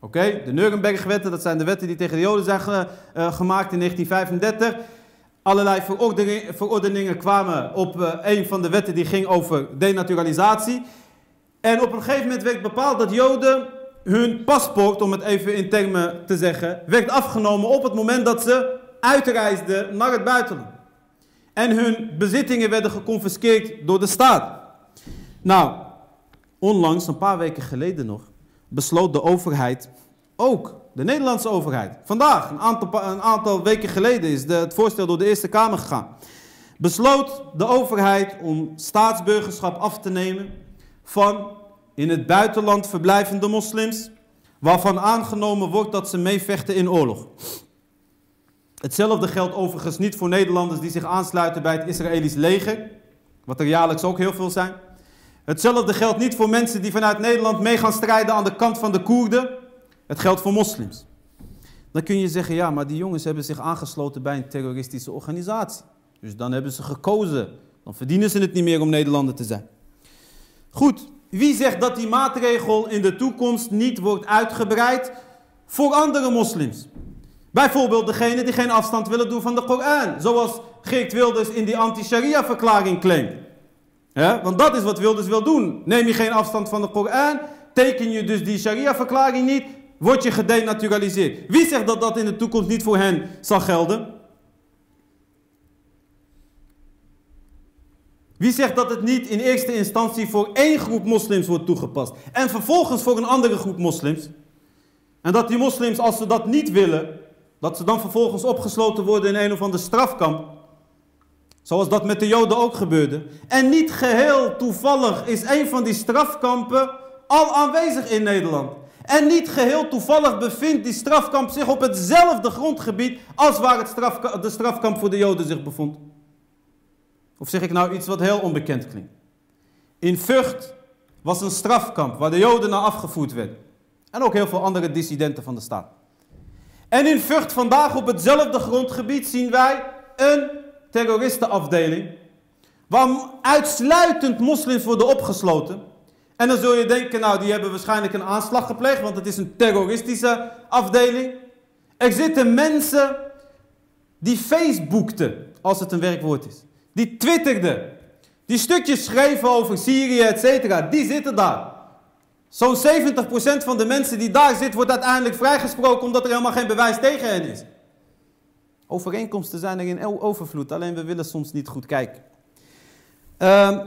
Speaker 1: Oké, de Nuremberg-wetten, dat zijn de wetten die tegen de Joden zijn uh, gemaakt in 1935. Allerlei verordeningen, verordeningen kwamen op uh, een van de wetten die ging over denaturalisatie. En op een gegeven moment werd bepaald dat Joden hun paspoort, om het even in termen te zeggen, werd afgenomen op het moment dat ze uitreisden naar het buitenland. En hun bezittingen werden geconfiskeerd door de staat. Nou, onlangs, een paar weken geleden nog, besloot de overheid, ook de Nederlandse overheid, vandaag, een aantal, een aantal weken geleden is het voorstel door de Eerste Kamer gegaan, besloot de overheid om staatsburgerschap af te nemen van in het buitenland verblijvende moslims, waarvan aangenomen wordt dat ze meevechten in oorlog. Hetzelfde geldt overigens niet voor Nederlanders die zich aansluiten bij het Israëlisch leger, wat er jaarlijks ook heel veel zijn. Hetzelfde geldt niet voor mensen die vanuit Nederland mee gaan strijden aan de kant van de Koerden. Het geldt voor moslims. Dan kun je zeggen, ja, maar die jongens hebben zich aangesloten bij een terroristische organisatie. Dus dan hebben ze gekozen. Dan verdienen ze het niet meer om Nederlander te zijn. Goed, wie zegt dat die maatregel in de toekomst niet wordt uitgebreid voor andere moslims? Bijvoorbeeld degene die geen afstand willen doen van de Koran. Zoals Geert Wilders in die anti-sharia-verklaring claimt. Ja, want dat is wat Wilders wil doen. Neem je geen afstand van de Koran, teken je dus die sharia-verklaring niet, word je gedenaturaliseerd. Wie zegt dat dat in de toekomst niet voor hen zal gelden? Wie zegt dat het niet in eerste instantie voor één groep moslims wordt toegepast en vervolgens voor een andere groep moslims? En dat die moslims, als ze dat niet willen, dat ze dan vervolgens opgesloten worden in een of ander strafkamp. Zoals dat met de Joden ook gebeurde. En niet geheel toevallig is een van die strafkampen al aanwezig in Nederland. En niet geheel toevallig bevindt die strafkamp zich op hetzelfde grondgebied als waar het de strafkamp voor de Joden zich bevond. Of zeg ik nou iets wat heel onbekend klinkt? In Vught was een strafkamp waar de Joden naar afgevoerd werden. En ook heel veel andere dissidenten van de staat. En in Vught vandaag op hetzelfde grondgebied zien wij een terroristenafdeling. Waar uitsluitend moslims worden opgesloten. En dan zul je denken, nou die hebben waarschijnlijk een aanslag gepleegd, want het is een terroristische afdeling. Er zitten mensen die Facebookten, als het een werkwoord is die twitterden, die stukjes schreven over Syrië, etc., die zitten daar. Zo'n 70% van de mensen die daar zitten, wordt uiteindelijk vrijgesproken omdat er helemaal geen bewijs tegen hen is. Overeenkomsten zijn er in overvloed, alleen we willen soms niet goed kijken. Uh,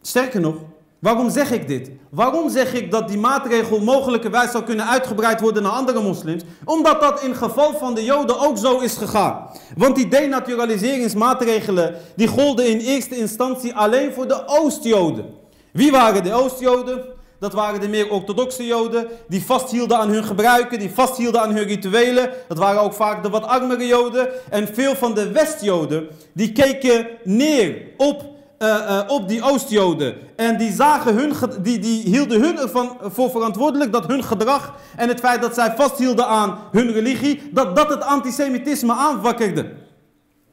Speaker 1: sterker nog, Waarom zeg ik dit? Waarom zeg ik dat die maatregel mogelijkerwijs zou kunnen uitgebreid worden naar andere moslims? Omdat dat in geval van de Joden ook zo is gegaan. Want die denaturaliseringsmaatregelen die golden in eerste instantie alleen voor de Oost-Joden. Wie waren de Oost-Joden? Dat waren de meer orthodoxe Joden die vasthielden aan hun gebruiken, die vasthielden aan hun rituelen. Dat waren ook vaak de wat armere Joden. En veel van de West-Joden die keken neer op uh, uh, op die Oostjoden. En die, zagen hun, die, die hielden hun ervan voor verantwoordelijk dat hun gedrag en het feit dat zij vasthielden aan hun religie, dat dat het antisemitisme aanwakkerde.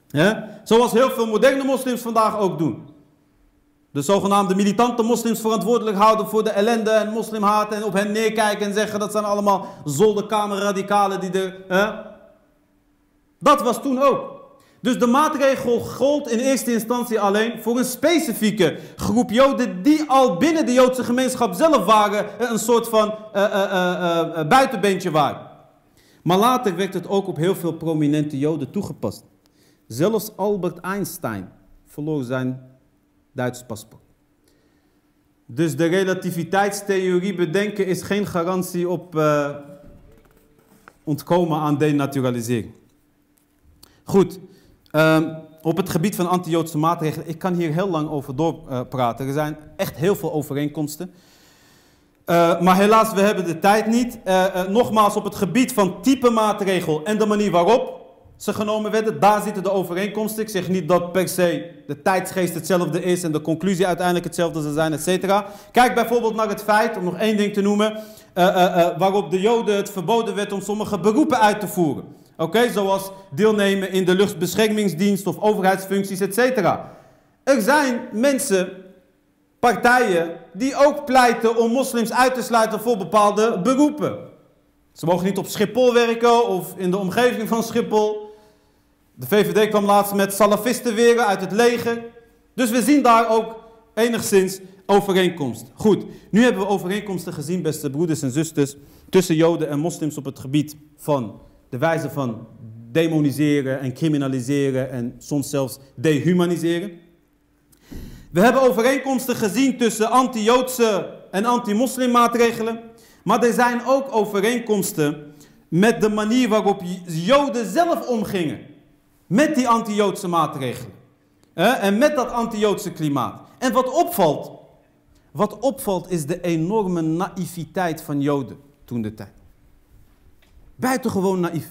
Speaker 1: Ja? Zoals heel veel moderne moslims vandaag ook doen. De zogenaamde militante moslims verantwoordelijk houden voor de ellende en moslimhaat en op hen neerkijken en zeggen dat zijn allemaal zolderkamerradicalen die er... Hè? Dat was toen ook. Dus de maatregel gold in eerste instantie alleen voor een specifieke groep Joden die al binnen de Joodse gemeenschap zelf waren een soort van uh, buitenbeentje waren. Maar later werd het ook op heel veel prominente Joden toegepast. Zelfs Albert Einstein verloor zijn Duits paspoort. Dus de relativiteitstheorie bedenken is geen garantie op uh, ontkomen aan denaturalisering. Goed, um, op het gebied van anti-Joodse maatregelen, ik kan hier heel lang over doorpraten. Er zijn echt heel veel overeenkomsten. Uh, maar helaas, we hebben de tijd niet. Uh, nogmaals, op het gebied van type maatregel en de manier waarop ze genomen werden, daar zitten de overeenkomsten. Ik zeg niet dat per se de tijdsgeest hetzelfde is en de conclusie uiteindelijk hetzelfde zal zijn, et cetera. Kijk bijvoorbeeld naar het feit, om nog één ding te noemen, waarop de Joden het verboden werd om sommige beroepen uit te voeren. Oké, zoals deelnemen in de luchtbeschermingsdienst of overheidsfuncties, etc. Er zijn mensen, partijen, die ook pleiten om moslims uit te sluiten voor bepaalde beroepen. Ze mogen niet op Schiphol werken of in de omgeving van Schiphol. De VVD kwam laatst met salafisten weer uit het leger. Dus we zien daar ook enigszins overeenkomst. Goed, nu hebben we overeenkomsten gezien, beste broeders en zusters, tussen Joden en moslims op het gebied van de wijze van demoniseren en criminaliseren en soms zelfs dehumaniseren. We hebben overeenkomsten gezien tussen anti-Joodse en anti-moslim maatregelen. Maar er zijn ook overeenkomsten met de manier waarop Joden zelf omgingen. Met die anti-Joodse maatregelen. En met dat anti-Joodse klimaat. En wat opvalt, wat opvalt is de enorme naïviteit van Joden toen de tijd. Buitengewoon naïef.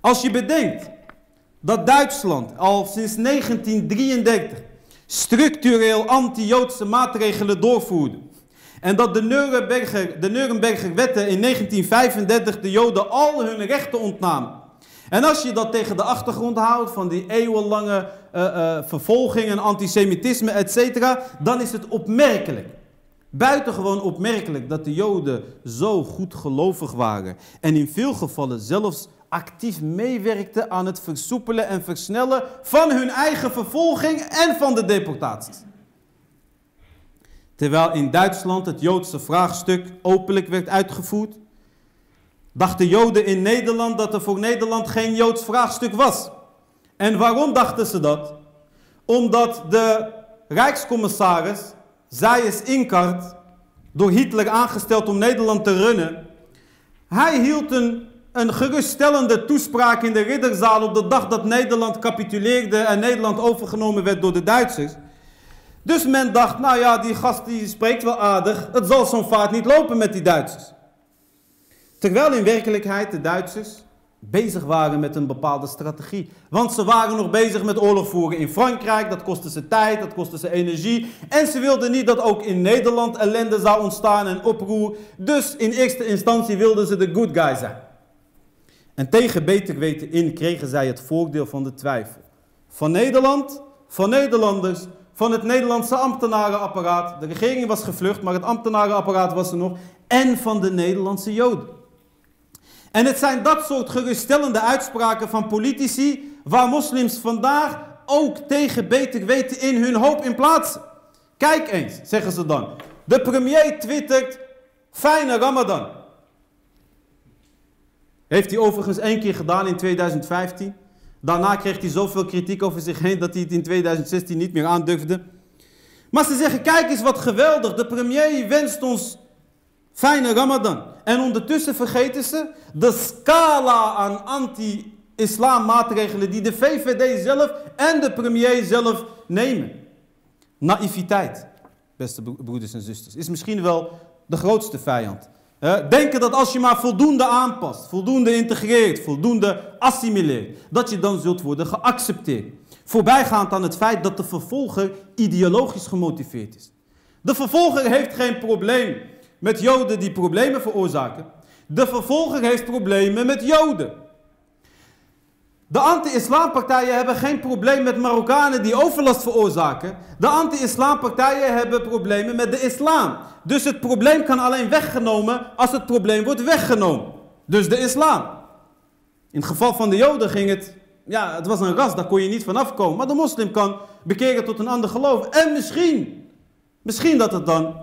Speaker 1: Als je bedenkt dat Duitsland al sinds 1933 structureel anti-Joodse maatregelen doorvoerde. En dat de Nuremberger, de wetten in 1935 de Joden al hun rechten ontnamen. En als je dat tegen de achtergrond houdt van die eeuwenlange uh, vervolging en antisemitisme, etc., dan is het opmerkelijk Buitengewoon opmerkelijk dat de Joden zo goed gelovig waren en in veel gevallen zelfs actief meewerkten aan het versoepelen en versnellen van hun eigen vervolging en van de deportaties. Terwijl in Duitsland het Joodse vraagstuk openlijk werd uitgevoerd, dachten Joden in Nederland dat er voor Nederland geen Joods vraagstuk was. En waarom dachten ze dat? Omdat de Rijkscommissaris zij is Inkart, door Hitler aangesteld om Nederland te runnen. Hij hield een, een geruststellende toespraak in de ridderzaal op de dag dat Nederland capituleerde en Nederland overgenomen werd door de Duitsers. Dus men dacht, nou ja, die gast die spreekt wel aardig, het zal zo'n vaart niet lopen met die Duitsers. Terwijl in werkelijkheid de Duitsers bezig waren met een bepaalde strategie. Want ze waren nog bezig met oorlog voeren in Frankrijk. Dat kostte ze tijd, dat kostte ze energie. En ze wilden niet dat ook in Nederland ellende zou ontstaan en oproer. Dus in eerste instantie wilden ze de good guy zijn. En tegen beter weten in kregen zij het voordeel van de twijfel. Van Nederland, van Nederlanders, van het Nederlandse ambtenarenapparaat. De regering was gevlucht, maar het ambtenarenapparaat was er nog. En van de Nederlandse Joden. En het zijn dat soort geruststellende uitspraken van politici waar moslims vandaag ook tegen beter weten in hun hoop in plaatsen. Kijk eens, zeggen ze dan. De premier twittert, fijne Ramadan. Heeft hij overigens één keer gedaan in 2015. Daarna kreeg hij zoveel kritiek over zich heen dat hij het in 2016 niet meer aandurfde. Maar ze zeggen, kijk eens wat geweldig. De premier wenst ons Fijne Ramadan. En ondertussen vergeten ze de scala aan anti-islam maatregelen die de VVD zelf en de premier zelf nemen. Naïviteit, beste broeders en zusters, is misschien wel de grootste vijand. Denken dat als je maar voldoende aanpast, voldoende integreert, voldoende assimileert, dat je dan zult worden geaccepteerd. Voorbijgaand aan het feit dat de vervolger ideologisch gemotiveerd is. De vervolger heeft geen probleem met Joden die problemen veroorzaken. De vervolger heeft problemen met Joden. De anti-islampartijen hebben geen probleem met Marokkanen die overlast veroorzaken. De anti-islampartijen hebben problemen met de islam. Dus het probleem kan alleen weggenomen als het probleem wordt weggenomen. Dus de islam. In het geval van de Joden ging het, ja, het was een ras, daar kon je niet vanaf komen. Maar de moslim kan bekeren tot een ander geloof. En misschien, misschien dat het dan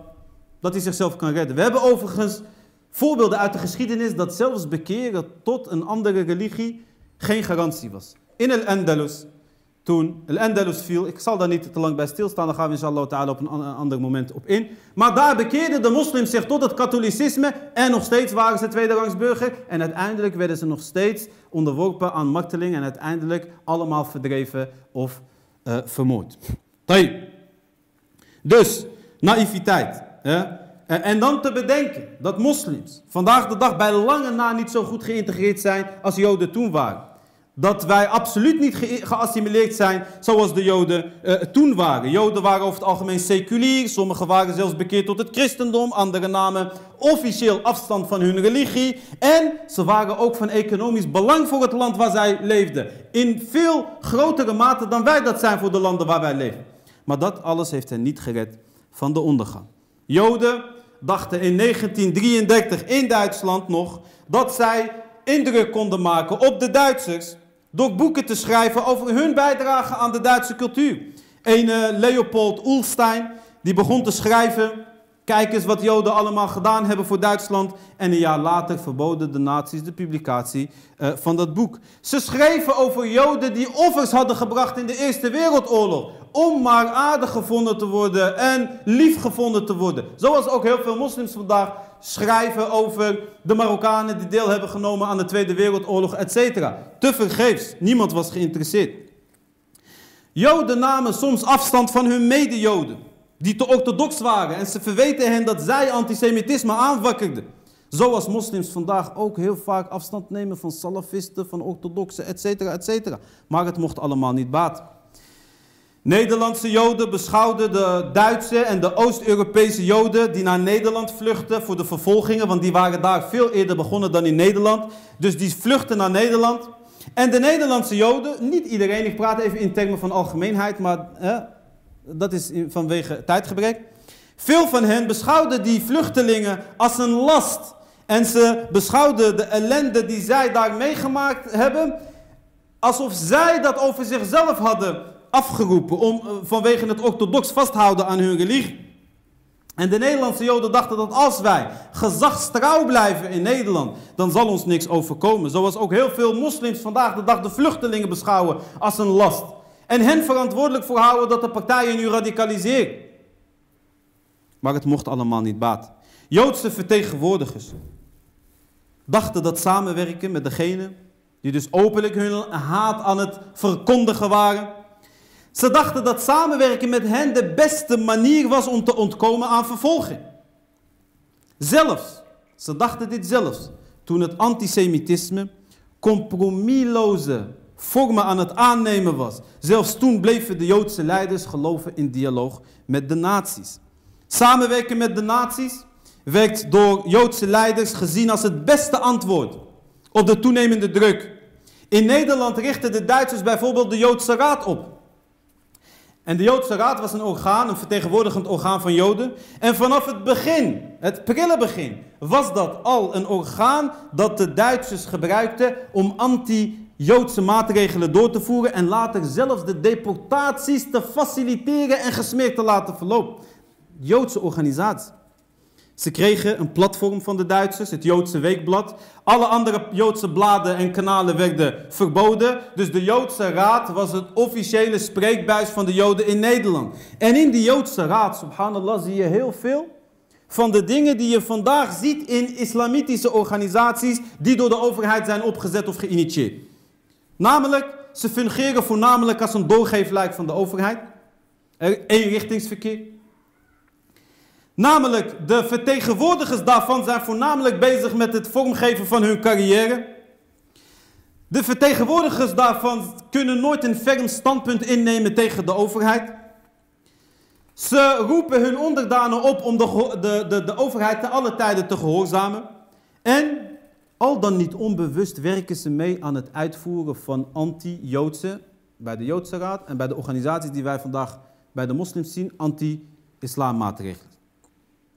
Speaker 1: dat hij zichzelf kan redden. We hebben overigens voorbeelden uit de geschiedenis dat zelfs bekeren tot een andere religie geen garantie was. In El Andalus, toen Al-Andalus viel. Ik zal daar niet te lang bij stilstaan, daar gaan we inshallah ta'ala op een ander moment op in. Maar daar bekeerden de moslims zich tot het katholicisme en nog steeds waren ze tweederangs burger. En uiteindelijk werden ze nog steeds onderworpen aan marteling en uiteindelijk allemaal verdreven of uh, vermoord. Dus, naïviteit. En dan te bedenken dat moslims vandaag de dag bij lange na niet zo goed geïntegreerd zijn als Joden toen waren. Dat wij absoluut niet ge geassimileerd zijn zoals de Joden uh, toen waren. Joden waren over het algemeen seculier, sommigen waren zelfs bekeerd tot het christendom, anderen namen officieel afstand van hun religie. En ze waren ook van economisch belang voor het land waar zij leefden. In veel grotere mate dan wij dat zijn voor de landen waar wij leven. Maar dat alles heeft hen niet gered van de ondergang. Joden dachten in 1933 in Duitsland nog dat zij indruk konden maken op de Duitsers door boeken te schrijven over hun bijdrage aan de Duitse cultuur. Een Leopold Ulstein die begon te schrijven, kijk eens wat Joden allemaal gedaan hebben voor Duitsland. En een jaar later verboden de nazi's de publicatie uh, van dat boek. Ze schreven over Joden die offers hadden gebracht in de Eerste Wereldoorlog. Om maar aardig gevonden te worden en lief gevonden te worden. Zoals ook heel veel moslims vandaag schrijven over de Marokkanen die deel hebben genomen aan de Tweede Wereldoorlog, etc. Te vergeefs, niemand was geïnteresseerd. Joden namen soms afstand van hun mede-Joden, die te orthodox waren en ze verweten hen dat zij antisemitisme aanwakkerden. Zoals moslims vandaag ook heel vaak afstand nemen van salafisten, van orthodoxen, etc. etc. Maar het mocht allemaal niet baat. Nederlandse Joden beschouwden de Duitse en de Oost-Europese Joden die naar Nederland vluchten voor de vervolgingen, want die waren daar veel eerder begonnen dan in Nederland. Dus die vluchten naar Nederland. En de Nederlandse Joden, niet iedereen, ik praat even in termen van algemeenheid, maar dat is vanwege tijdgebrek. Veel van hen beschouwden die vluchtelingen als een last. En ze beschouwden de ellende die zij daar meegemaakt hebben, alsof zij dat over zichzelf hadden afgeroepen om, eh, vanwege het orthodox vasthouden aan hun religie. En de Nederlandse Joden dachten dat als wij gezagstrouw blijven in Nederland, dan zal ons niks overkomen. Zoals ook heel veel moslims vandaag de dag de vluchtelingen beschouwen als een last. En hen verantwoordelijk voor houden dat de partijen nu radicaliseren. Maar het mocht allemaal niet baat. Joodse vertegenwoordigers dachten dat samenwerken met degene die dus openlijk hun haat aan het verkondigen waren, ze dachten dat samenwerken met hen de beste manier was om te ontkomen aan vervolging. Zelfs, ze dachten dit zelfs, toen het antisemitisme compromisloze vormen aan het aannemen was. Zelfs toen bleven de Joodse leiders geloven in dialoog met de nazi's. Samenwerken met de nazi's werd door Joodse leiders gezien als het beste antwoord op de toenemende druk. In Nederland richtten de Duitsers bijvoorbeeld de Joodse Raad op. En de Joodse Raad was een orgaan, een vertegenwoordigend orgaan van Joden. En vanaf het begin, het prille begin, was dat al een orgaan dat de Duitsers gebruikten om anti-Joodse maatregelen door te voeren en later zelfs de deportaties te faciliteren en gesmeerd te laten verlopen. Joodse organisatie. Ze kregen een platform van de Duitsers, het Joodse Weekblad. Alle andere Joodse bladen en kanalen werden verboden. Dus de Joodse Raad was het officiële spreekbuis van de Joden in Nederland. En in die Joodse Raad, subhanallah, zie je heel veel van de dingen die je vandaag ziet in islamitische organisaties die door de overheid zijn opgezet of geïnitieerd. Namelijk, ze fungeren voornamelijk als een doorgeefluik van de overheid. Eenrichtingsverkeer. Namelijk, de vertegenwoordigers daarvan zijn voornamelijk bezig met het vormgeven van hun carrière. De vertegenwoordigers daarvan kunnen nooit een ferm standpunt innemen tegen de overheid. Ze roepen hun onderdanen op om de, de, de, de overheid te alle tijden te gehoorzamen. En al dan niet onbewust werken ze mee aan het uitvoeren van anti-Joodse, bij de Joodse Raad en bij de organisaties die wij vandaag bij de moslims zien, anti-islam maatregelen.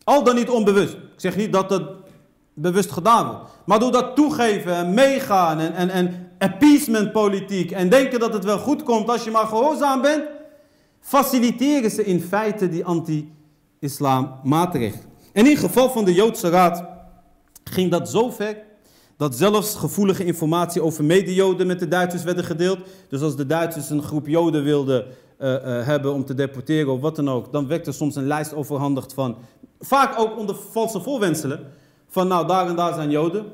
Speaker 1: Al dan niet onbewust. Ik zeg niet dat het bewust gedaan wordt. Maar door dat toegeven en meegaan en, en, en appeasement politiek en denken dat het wel goed komt als je maar gehoorzaam bent, faciliteren ze in feite die anti-islam maatregelen. En in geval van de Joodse Raad ging dat zo ver dat zelfs gevoelige informatie over medejoden met de Duitsers werden gedeeld. Dus als de Duitsers een groep joden wilden uh, uh, hebben om te deporteren of wat dan ook, dan werd er soms een lijst overhandigd van, vaak ook onder valse voorwenselen, van nou daar en daar zijn joden.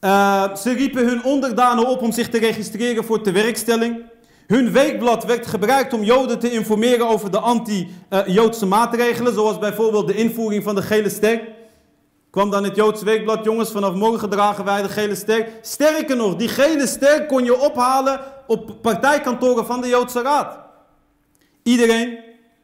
Speaker 1: Uh, ze riepen hun onderdanen op om zich te registreren voor tewerkstelling. Hun weekblad werd gebruikt om Joden te informeren over de anti-Joodse maatregelen, zoals bijvoorbeeld de invoering van de gele ster. Kwam dan het Joodse weekblad, jongens, vanaf morgen dragen wij de gele ster. Sterker nog, die gele ster kon je ophalen op partijkantoren van de Joodse Raad. Iedereen,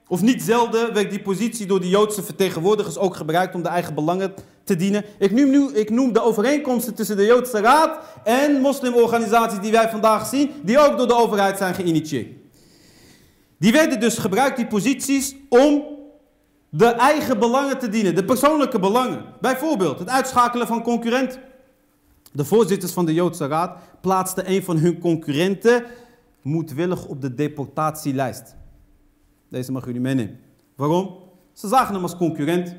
Speaker 1: of niet zelden, werd die positie door de Joodse vertegenwoordigers ook gebruikt om de eigen belangen te dienen. Ik nu, ik noem de overeenkomsten tussen de Joodse Raad en moslimorganisaties die wij vandaag zien, die ook door de overheid zijn geïnitieerd. Die werden dus gebruikt, die posities, om de eigen belangen te dienen, de persoonlijke belangen. Bijvoorbeeld het uitschakelen van concurrenten. De voorzitters van de Joodse Raad plaatsten een van hun concurrenten moedwillig op de deportatielijst. Deze mag jullie meenemen. Waarom? Ze zagen hem als concurrent.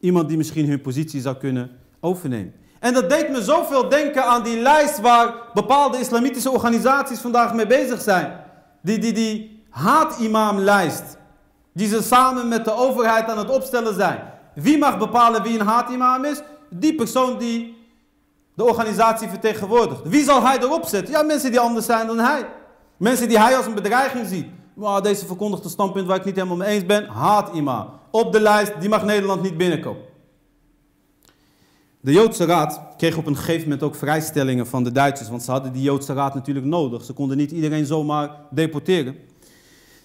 Speaker 1: Iemand die misschien hun positie zou kunnen overnemen. En dat deed me zoveel denken aan die lijst waar bepaalde islamitische organisaties vandaag mee bezig zijn. Die, die, die haat-imam-lijst. Die ze samen met de overheid aan het opstellen zijn. Wie mag bepalen wie een haatimam is? Die persoon die de organisatie vertegenwoordigt. Wie zal hij erop zetten? Ja, mensen die anders zijn dan hij. Mensen die hij als een bedreiging ziet. Maar deze verkondigt een standpunt waar ik niet helemaal mee eens ben. Haatimam. Op de lijst, die mag Nederland niet binnenkomen. De Joodse Raad kreeg op een gegeven moment ook vrijstellingen van de Duitsers. Want ze hadden die Joodse Raad natuurlijk nodig. Ze konden niet iedereen zomaar deporteren.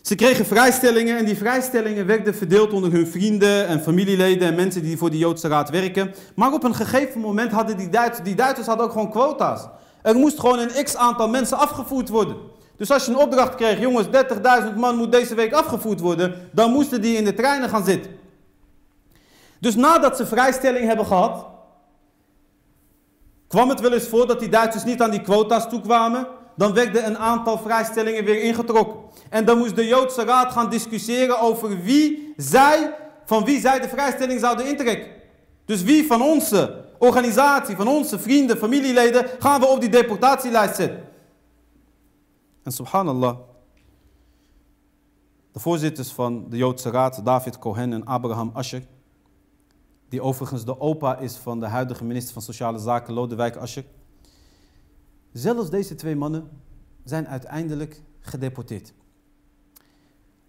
Speaker 1: Ze kregen vrijstellingen en die vrijstellingen werden verdeeld onder hun vrienden en familieleden en mensen die voor de Joodse Raad werken. Maar op een gegeven moment hadden die Duitsers, die Duitsers hadden ook gewoon quota's. Er moest gewoon een x aantal mensen afgevoerd worden. Dus als je een opdracht kreeg, jongens, 30.000 man moet deze week afgevoerd worden, dan moesten die in de treinen gaan zitten. Dus nadat ze vrijstelling hebben gehad, kwam het wel eens voor dat die Duitsers niet aan die quota's toekwamen. Dan werden een aantal vrijstellingen weer ingetrokken. En dan moest de Joodse Raad gaan discussiëren over wie zij, van wie zij de vrijstelling zouden intrekken. Dus wie van onze organisatie, van onze vrienden, familieleden, gaan we op die deportatielijst zetten. En subhanallah, de voorzitters van de Joodse Raad, David Cohen en Abraham Ascher, die overigens de opa is van de huidige minister van Sociale Zaken, Lodewijk Ascher. Zelfs deze twee mannen zijn uiteindelijk gedeporteerd.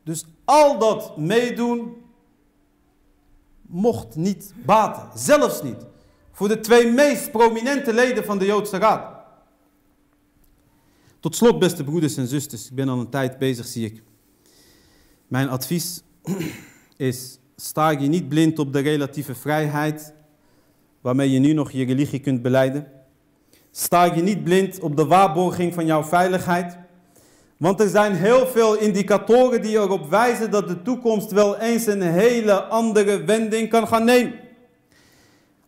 Speaker 1: Dus al dat meedoen mocht niet baten, zelfs niet voor de twee meest prominente leden van de Joodse Raad. Tot slot, beste broeders en zusters, ik ben al een tijd bezig, zie ik. Mijn advies is, sta je niet blind op de relatieve vrijheid waarmee je nu nog je religie kunt beleiden. Sta je niet blind op de waarborging van jouw veiligheid. Want er zijn heel veel indicatoren die erop wijzen dat de toekomst wel eens een hele andere wending kan gaan nemen.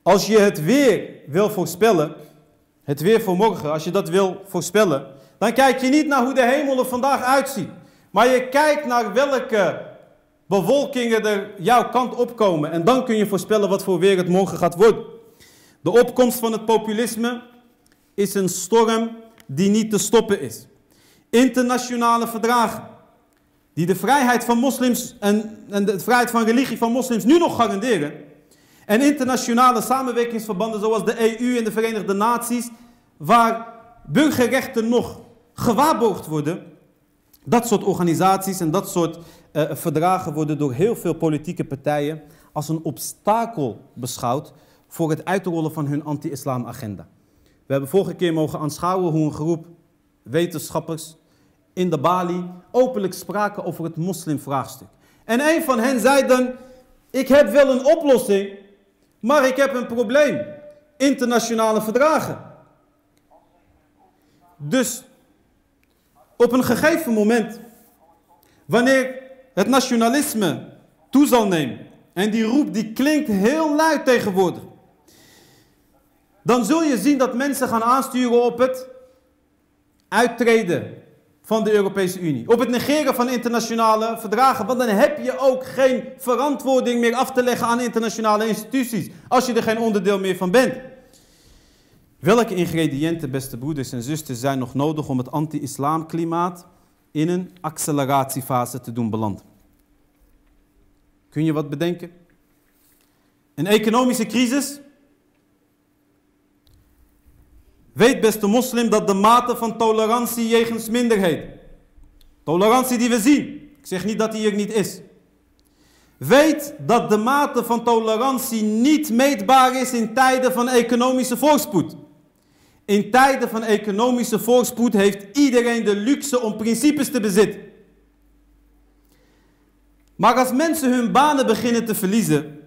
Speaker 1: Als je het weer wil voorspellen, het weer voor morgen, als je dat wil voorspellen, dan kijk je niet naar hoe de hemel er vandaag uitziet. Maar je kijkt naar welke bewolkingen er jouw kant opkomen. En dan kun je voorspellen wat voor weer het morgen gaat worden. De opkomst van het populisme is een storm die niet te stoppen is. Internationale verdragen die de vrijheid van moslims en, en de vrijheid van religie van moslims nu nog garanderen. En internationale samenwerkingsverbanden zoals de EU en de Verenigde Naties, waar burgerrechten nog gewaarborgd worden. Dat soort organisaties en dat soort uh, verdragen worden door heel veel politieke partijen als een obstakel beschouwd voor het uitrollen van hun anti-islam agenda. We hebben vorige keer mogen aanschouwen hoe een groep wetenschappers in de Bali openlijk spraken over het moslimvraagstuk. En een van hen zei dan, ik heb wel een oplossing, maar ik heb een probleem. Internationale verdragen. Dus op een gegeven moment, wanneer het nationalisme toe zal nemen, en die roep die klinkt heel luid tegenwoordig, dan zul je zien dat mensen gaan aansturen op het uittreden van de Europese Unie. Op het negeren van internationale verdragen. Want dan heb je ook geen verantwoording meer af te leggen aan internationale instituties. Als je er geen onderdeel meer van bent. Welke ingrediënten, beste broeders en zusters, zijn nog nodig om het anti-islam klimaat in een acceleratiefase te doen belanden? Kun je wat bedenken? Een economische crisis? Weet, beste moslim, dat de mate van tolerantie jegens minderheid, tolerantie die we zien, ik zeg niet dat die er niet is, Weet dat de mate van tolerantie niet meetbaar is in tijden van economische voorspoed. In tijden van economische voorspoed heeft iedereen de luxe om principes te bezitten. Maar als mensen hun banen beginnen te verliezen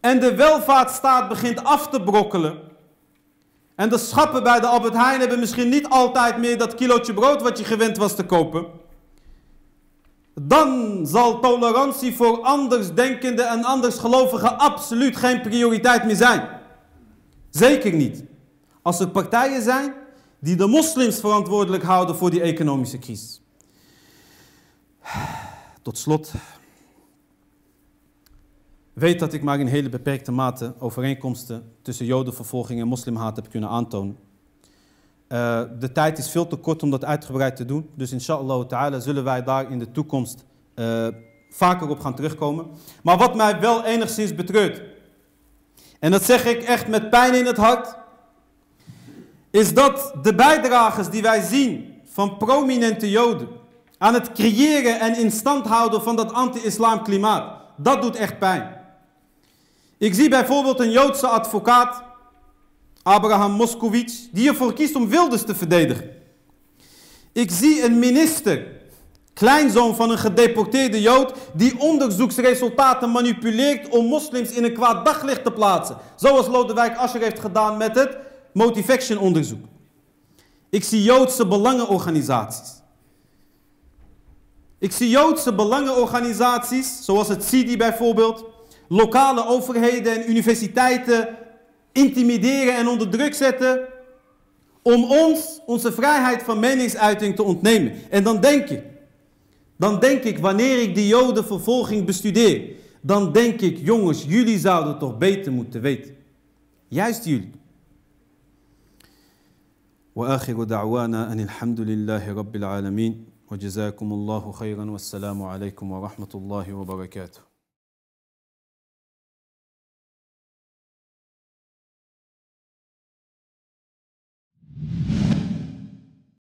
Speaker 1: en de welvaartsstaat begint af te brokkelen en de schappen bij de Albert Heijn hebben misschien niet altijd meer dat kilootje brood wat je gewend was te kopen, dan zal tolerantie voor andersdenkende en andersgelovigen absoluut geen prioriteit meer zijn. Zeker niet. Als er partijen zijn die de moslims verantwoordelijk houden voor die economische crisis. Tot slot. Weet dat ik maar in hele beperkte mate overeenkomsten tussen jodenvervolging en moslimhaat heb kunnen aantonen. Uh, de tijd is veel te kort om dat uitgebreid te doen. Dus inshallah ta'ala zullen wij daar in de toekomst uh, vaker op gaan terugkomen. Maar wat mij wel enigszins betreurt, en dat zeg ik echt met pijn in het hart, is dat de bijdragers die wij zien van prominente Joden aan het creëren en in stand houden van dat anti-islam klimaat, dat doet echt pijn. Ik zie bijvoorbeeld een Joodse advocaat, Abraham Moskowitz, die ervoor kiest om Wilders te verdedigen. Ik zie een minister, kleinzoon van een gedeporteerde Jood, die onderzoeksresultaten manipuleert om moslims in een kwaad daglicht te plaatsen. Zoals Lodewijk Asscher heeft gedaan met het Motivation onderzoek. Ik zie Joodse belangenorganisaties. Ik zie Joodse belangenorganisaties, zoals het CIDI bijvoorbeeld, lokale overheden en universiteiten intimideren en onder druk zetten om ons onze vrijheid van meningsuiting te ontnemen. En dan denk ik, dan denk ik wanneer ik die jodenvervolging bestudeer, dan denk ik, jongens, jullie zouden toch beter moeten weten. Juist jullie. وآخر دعوانا أن الحمد لله رب العالمين وجزاكم الله خيرا والسلام عليكم ورحمة الله وبركاته you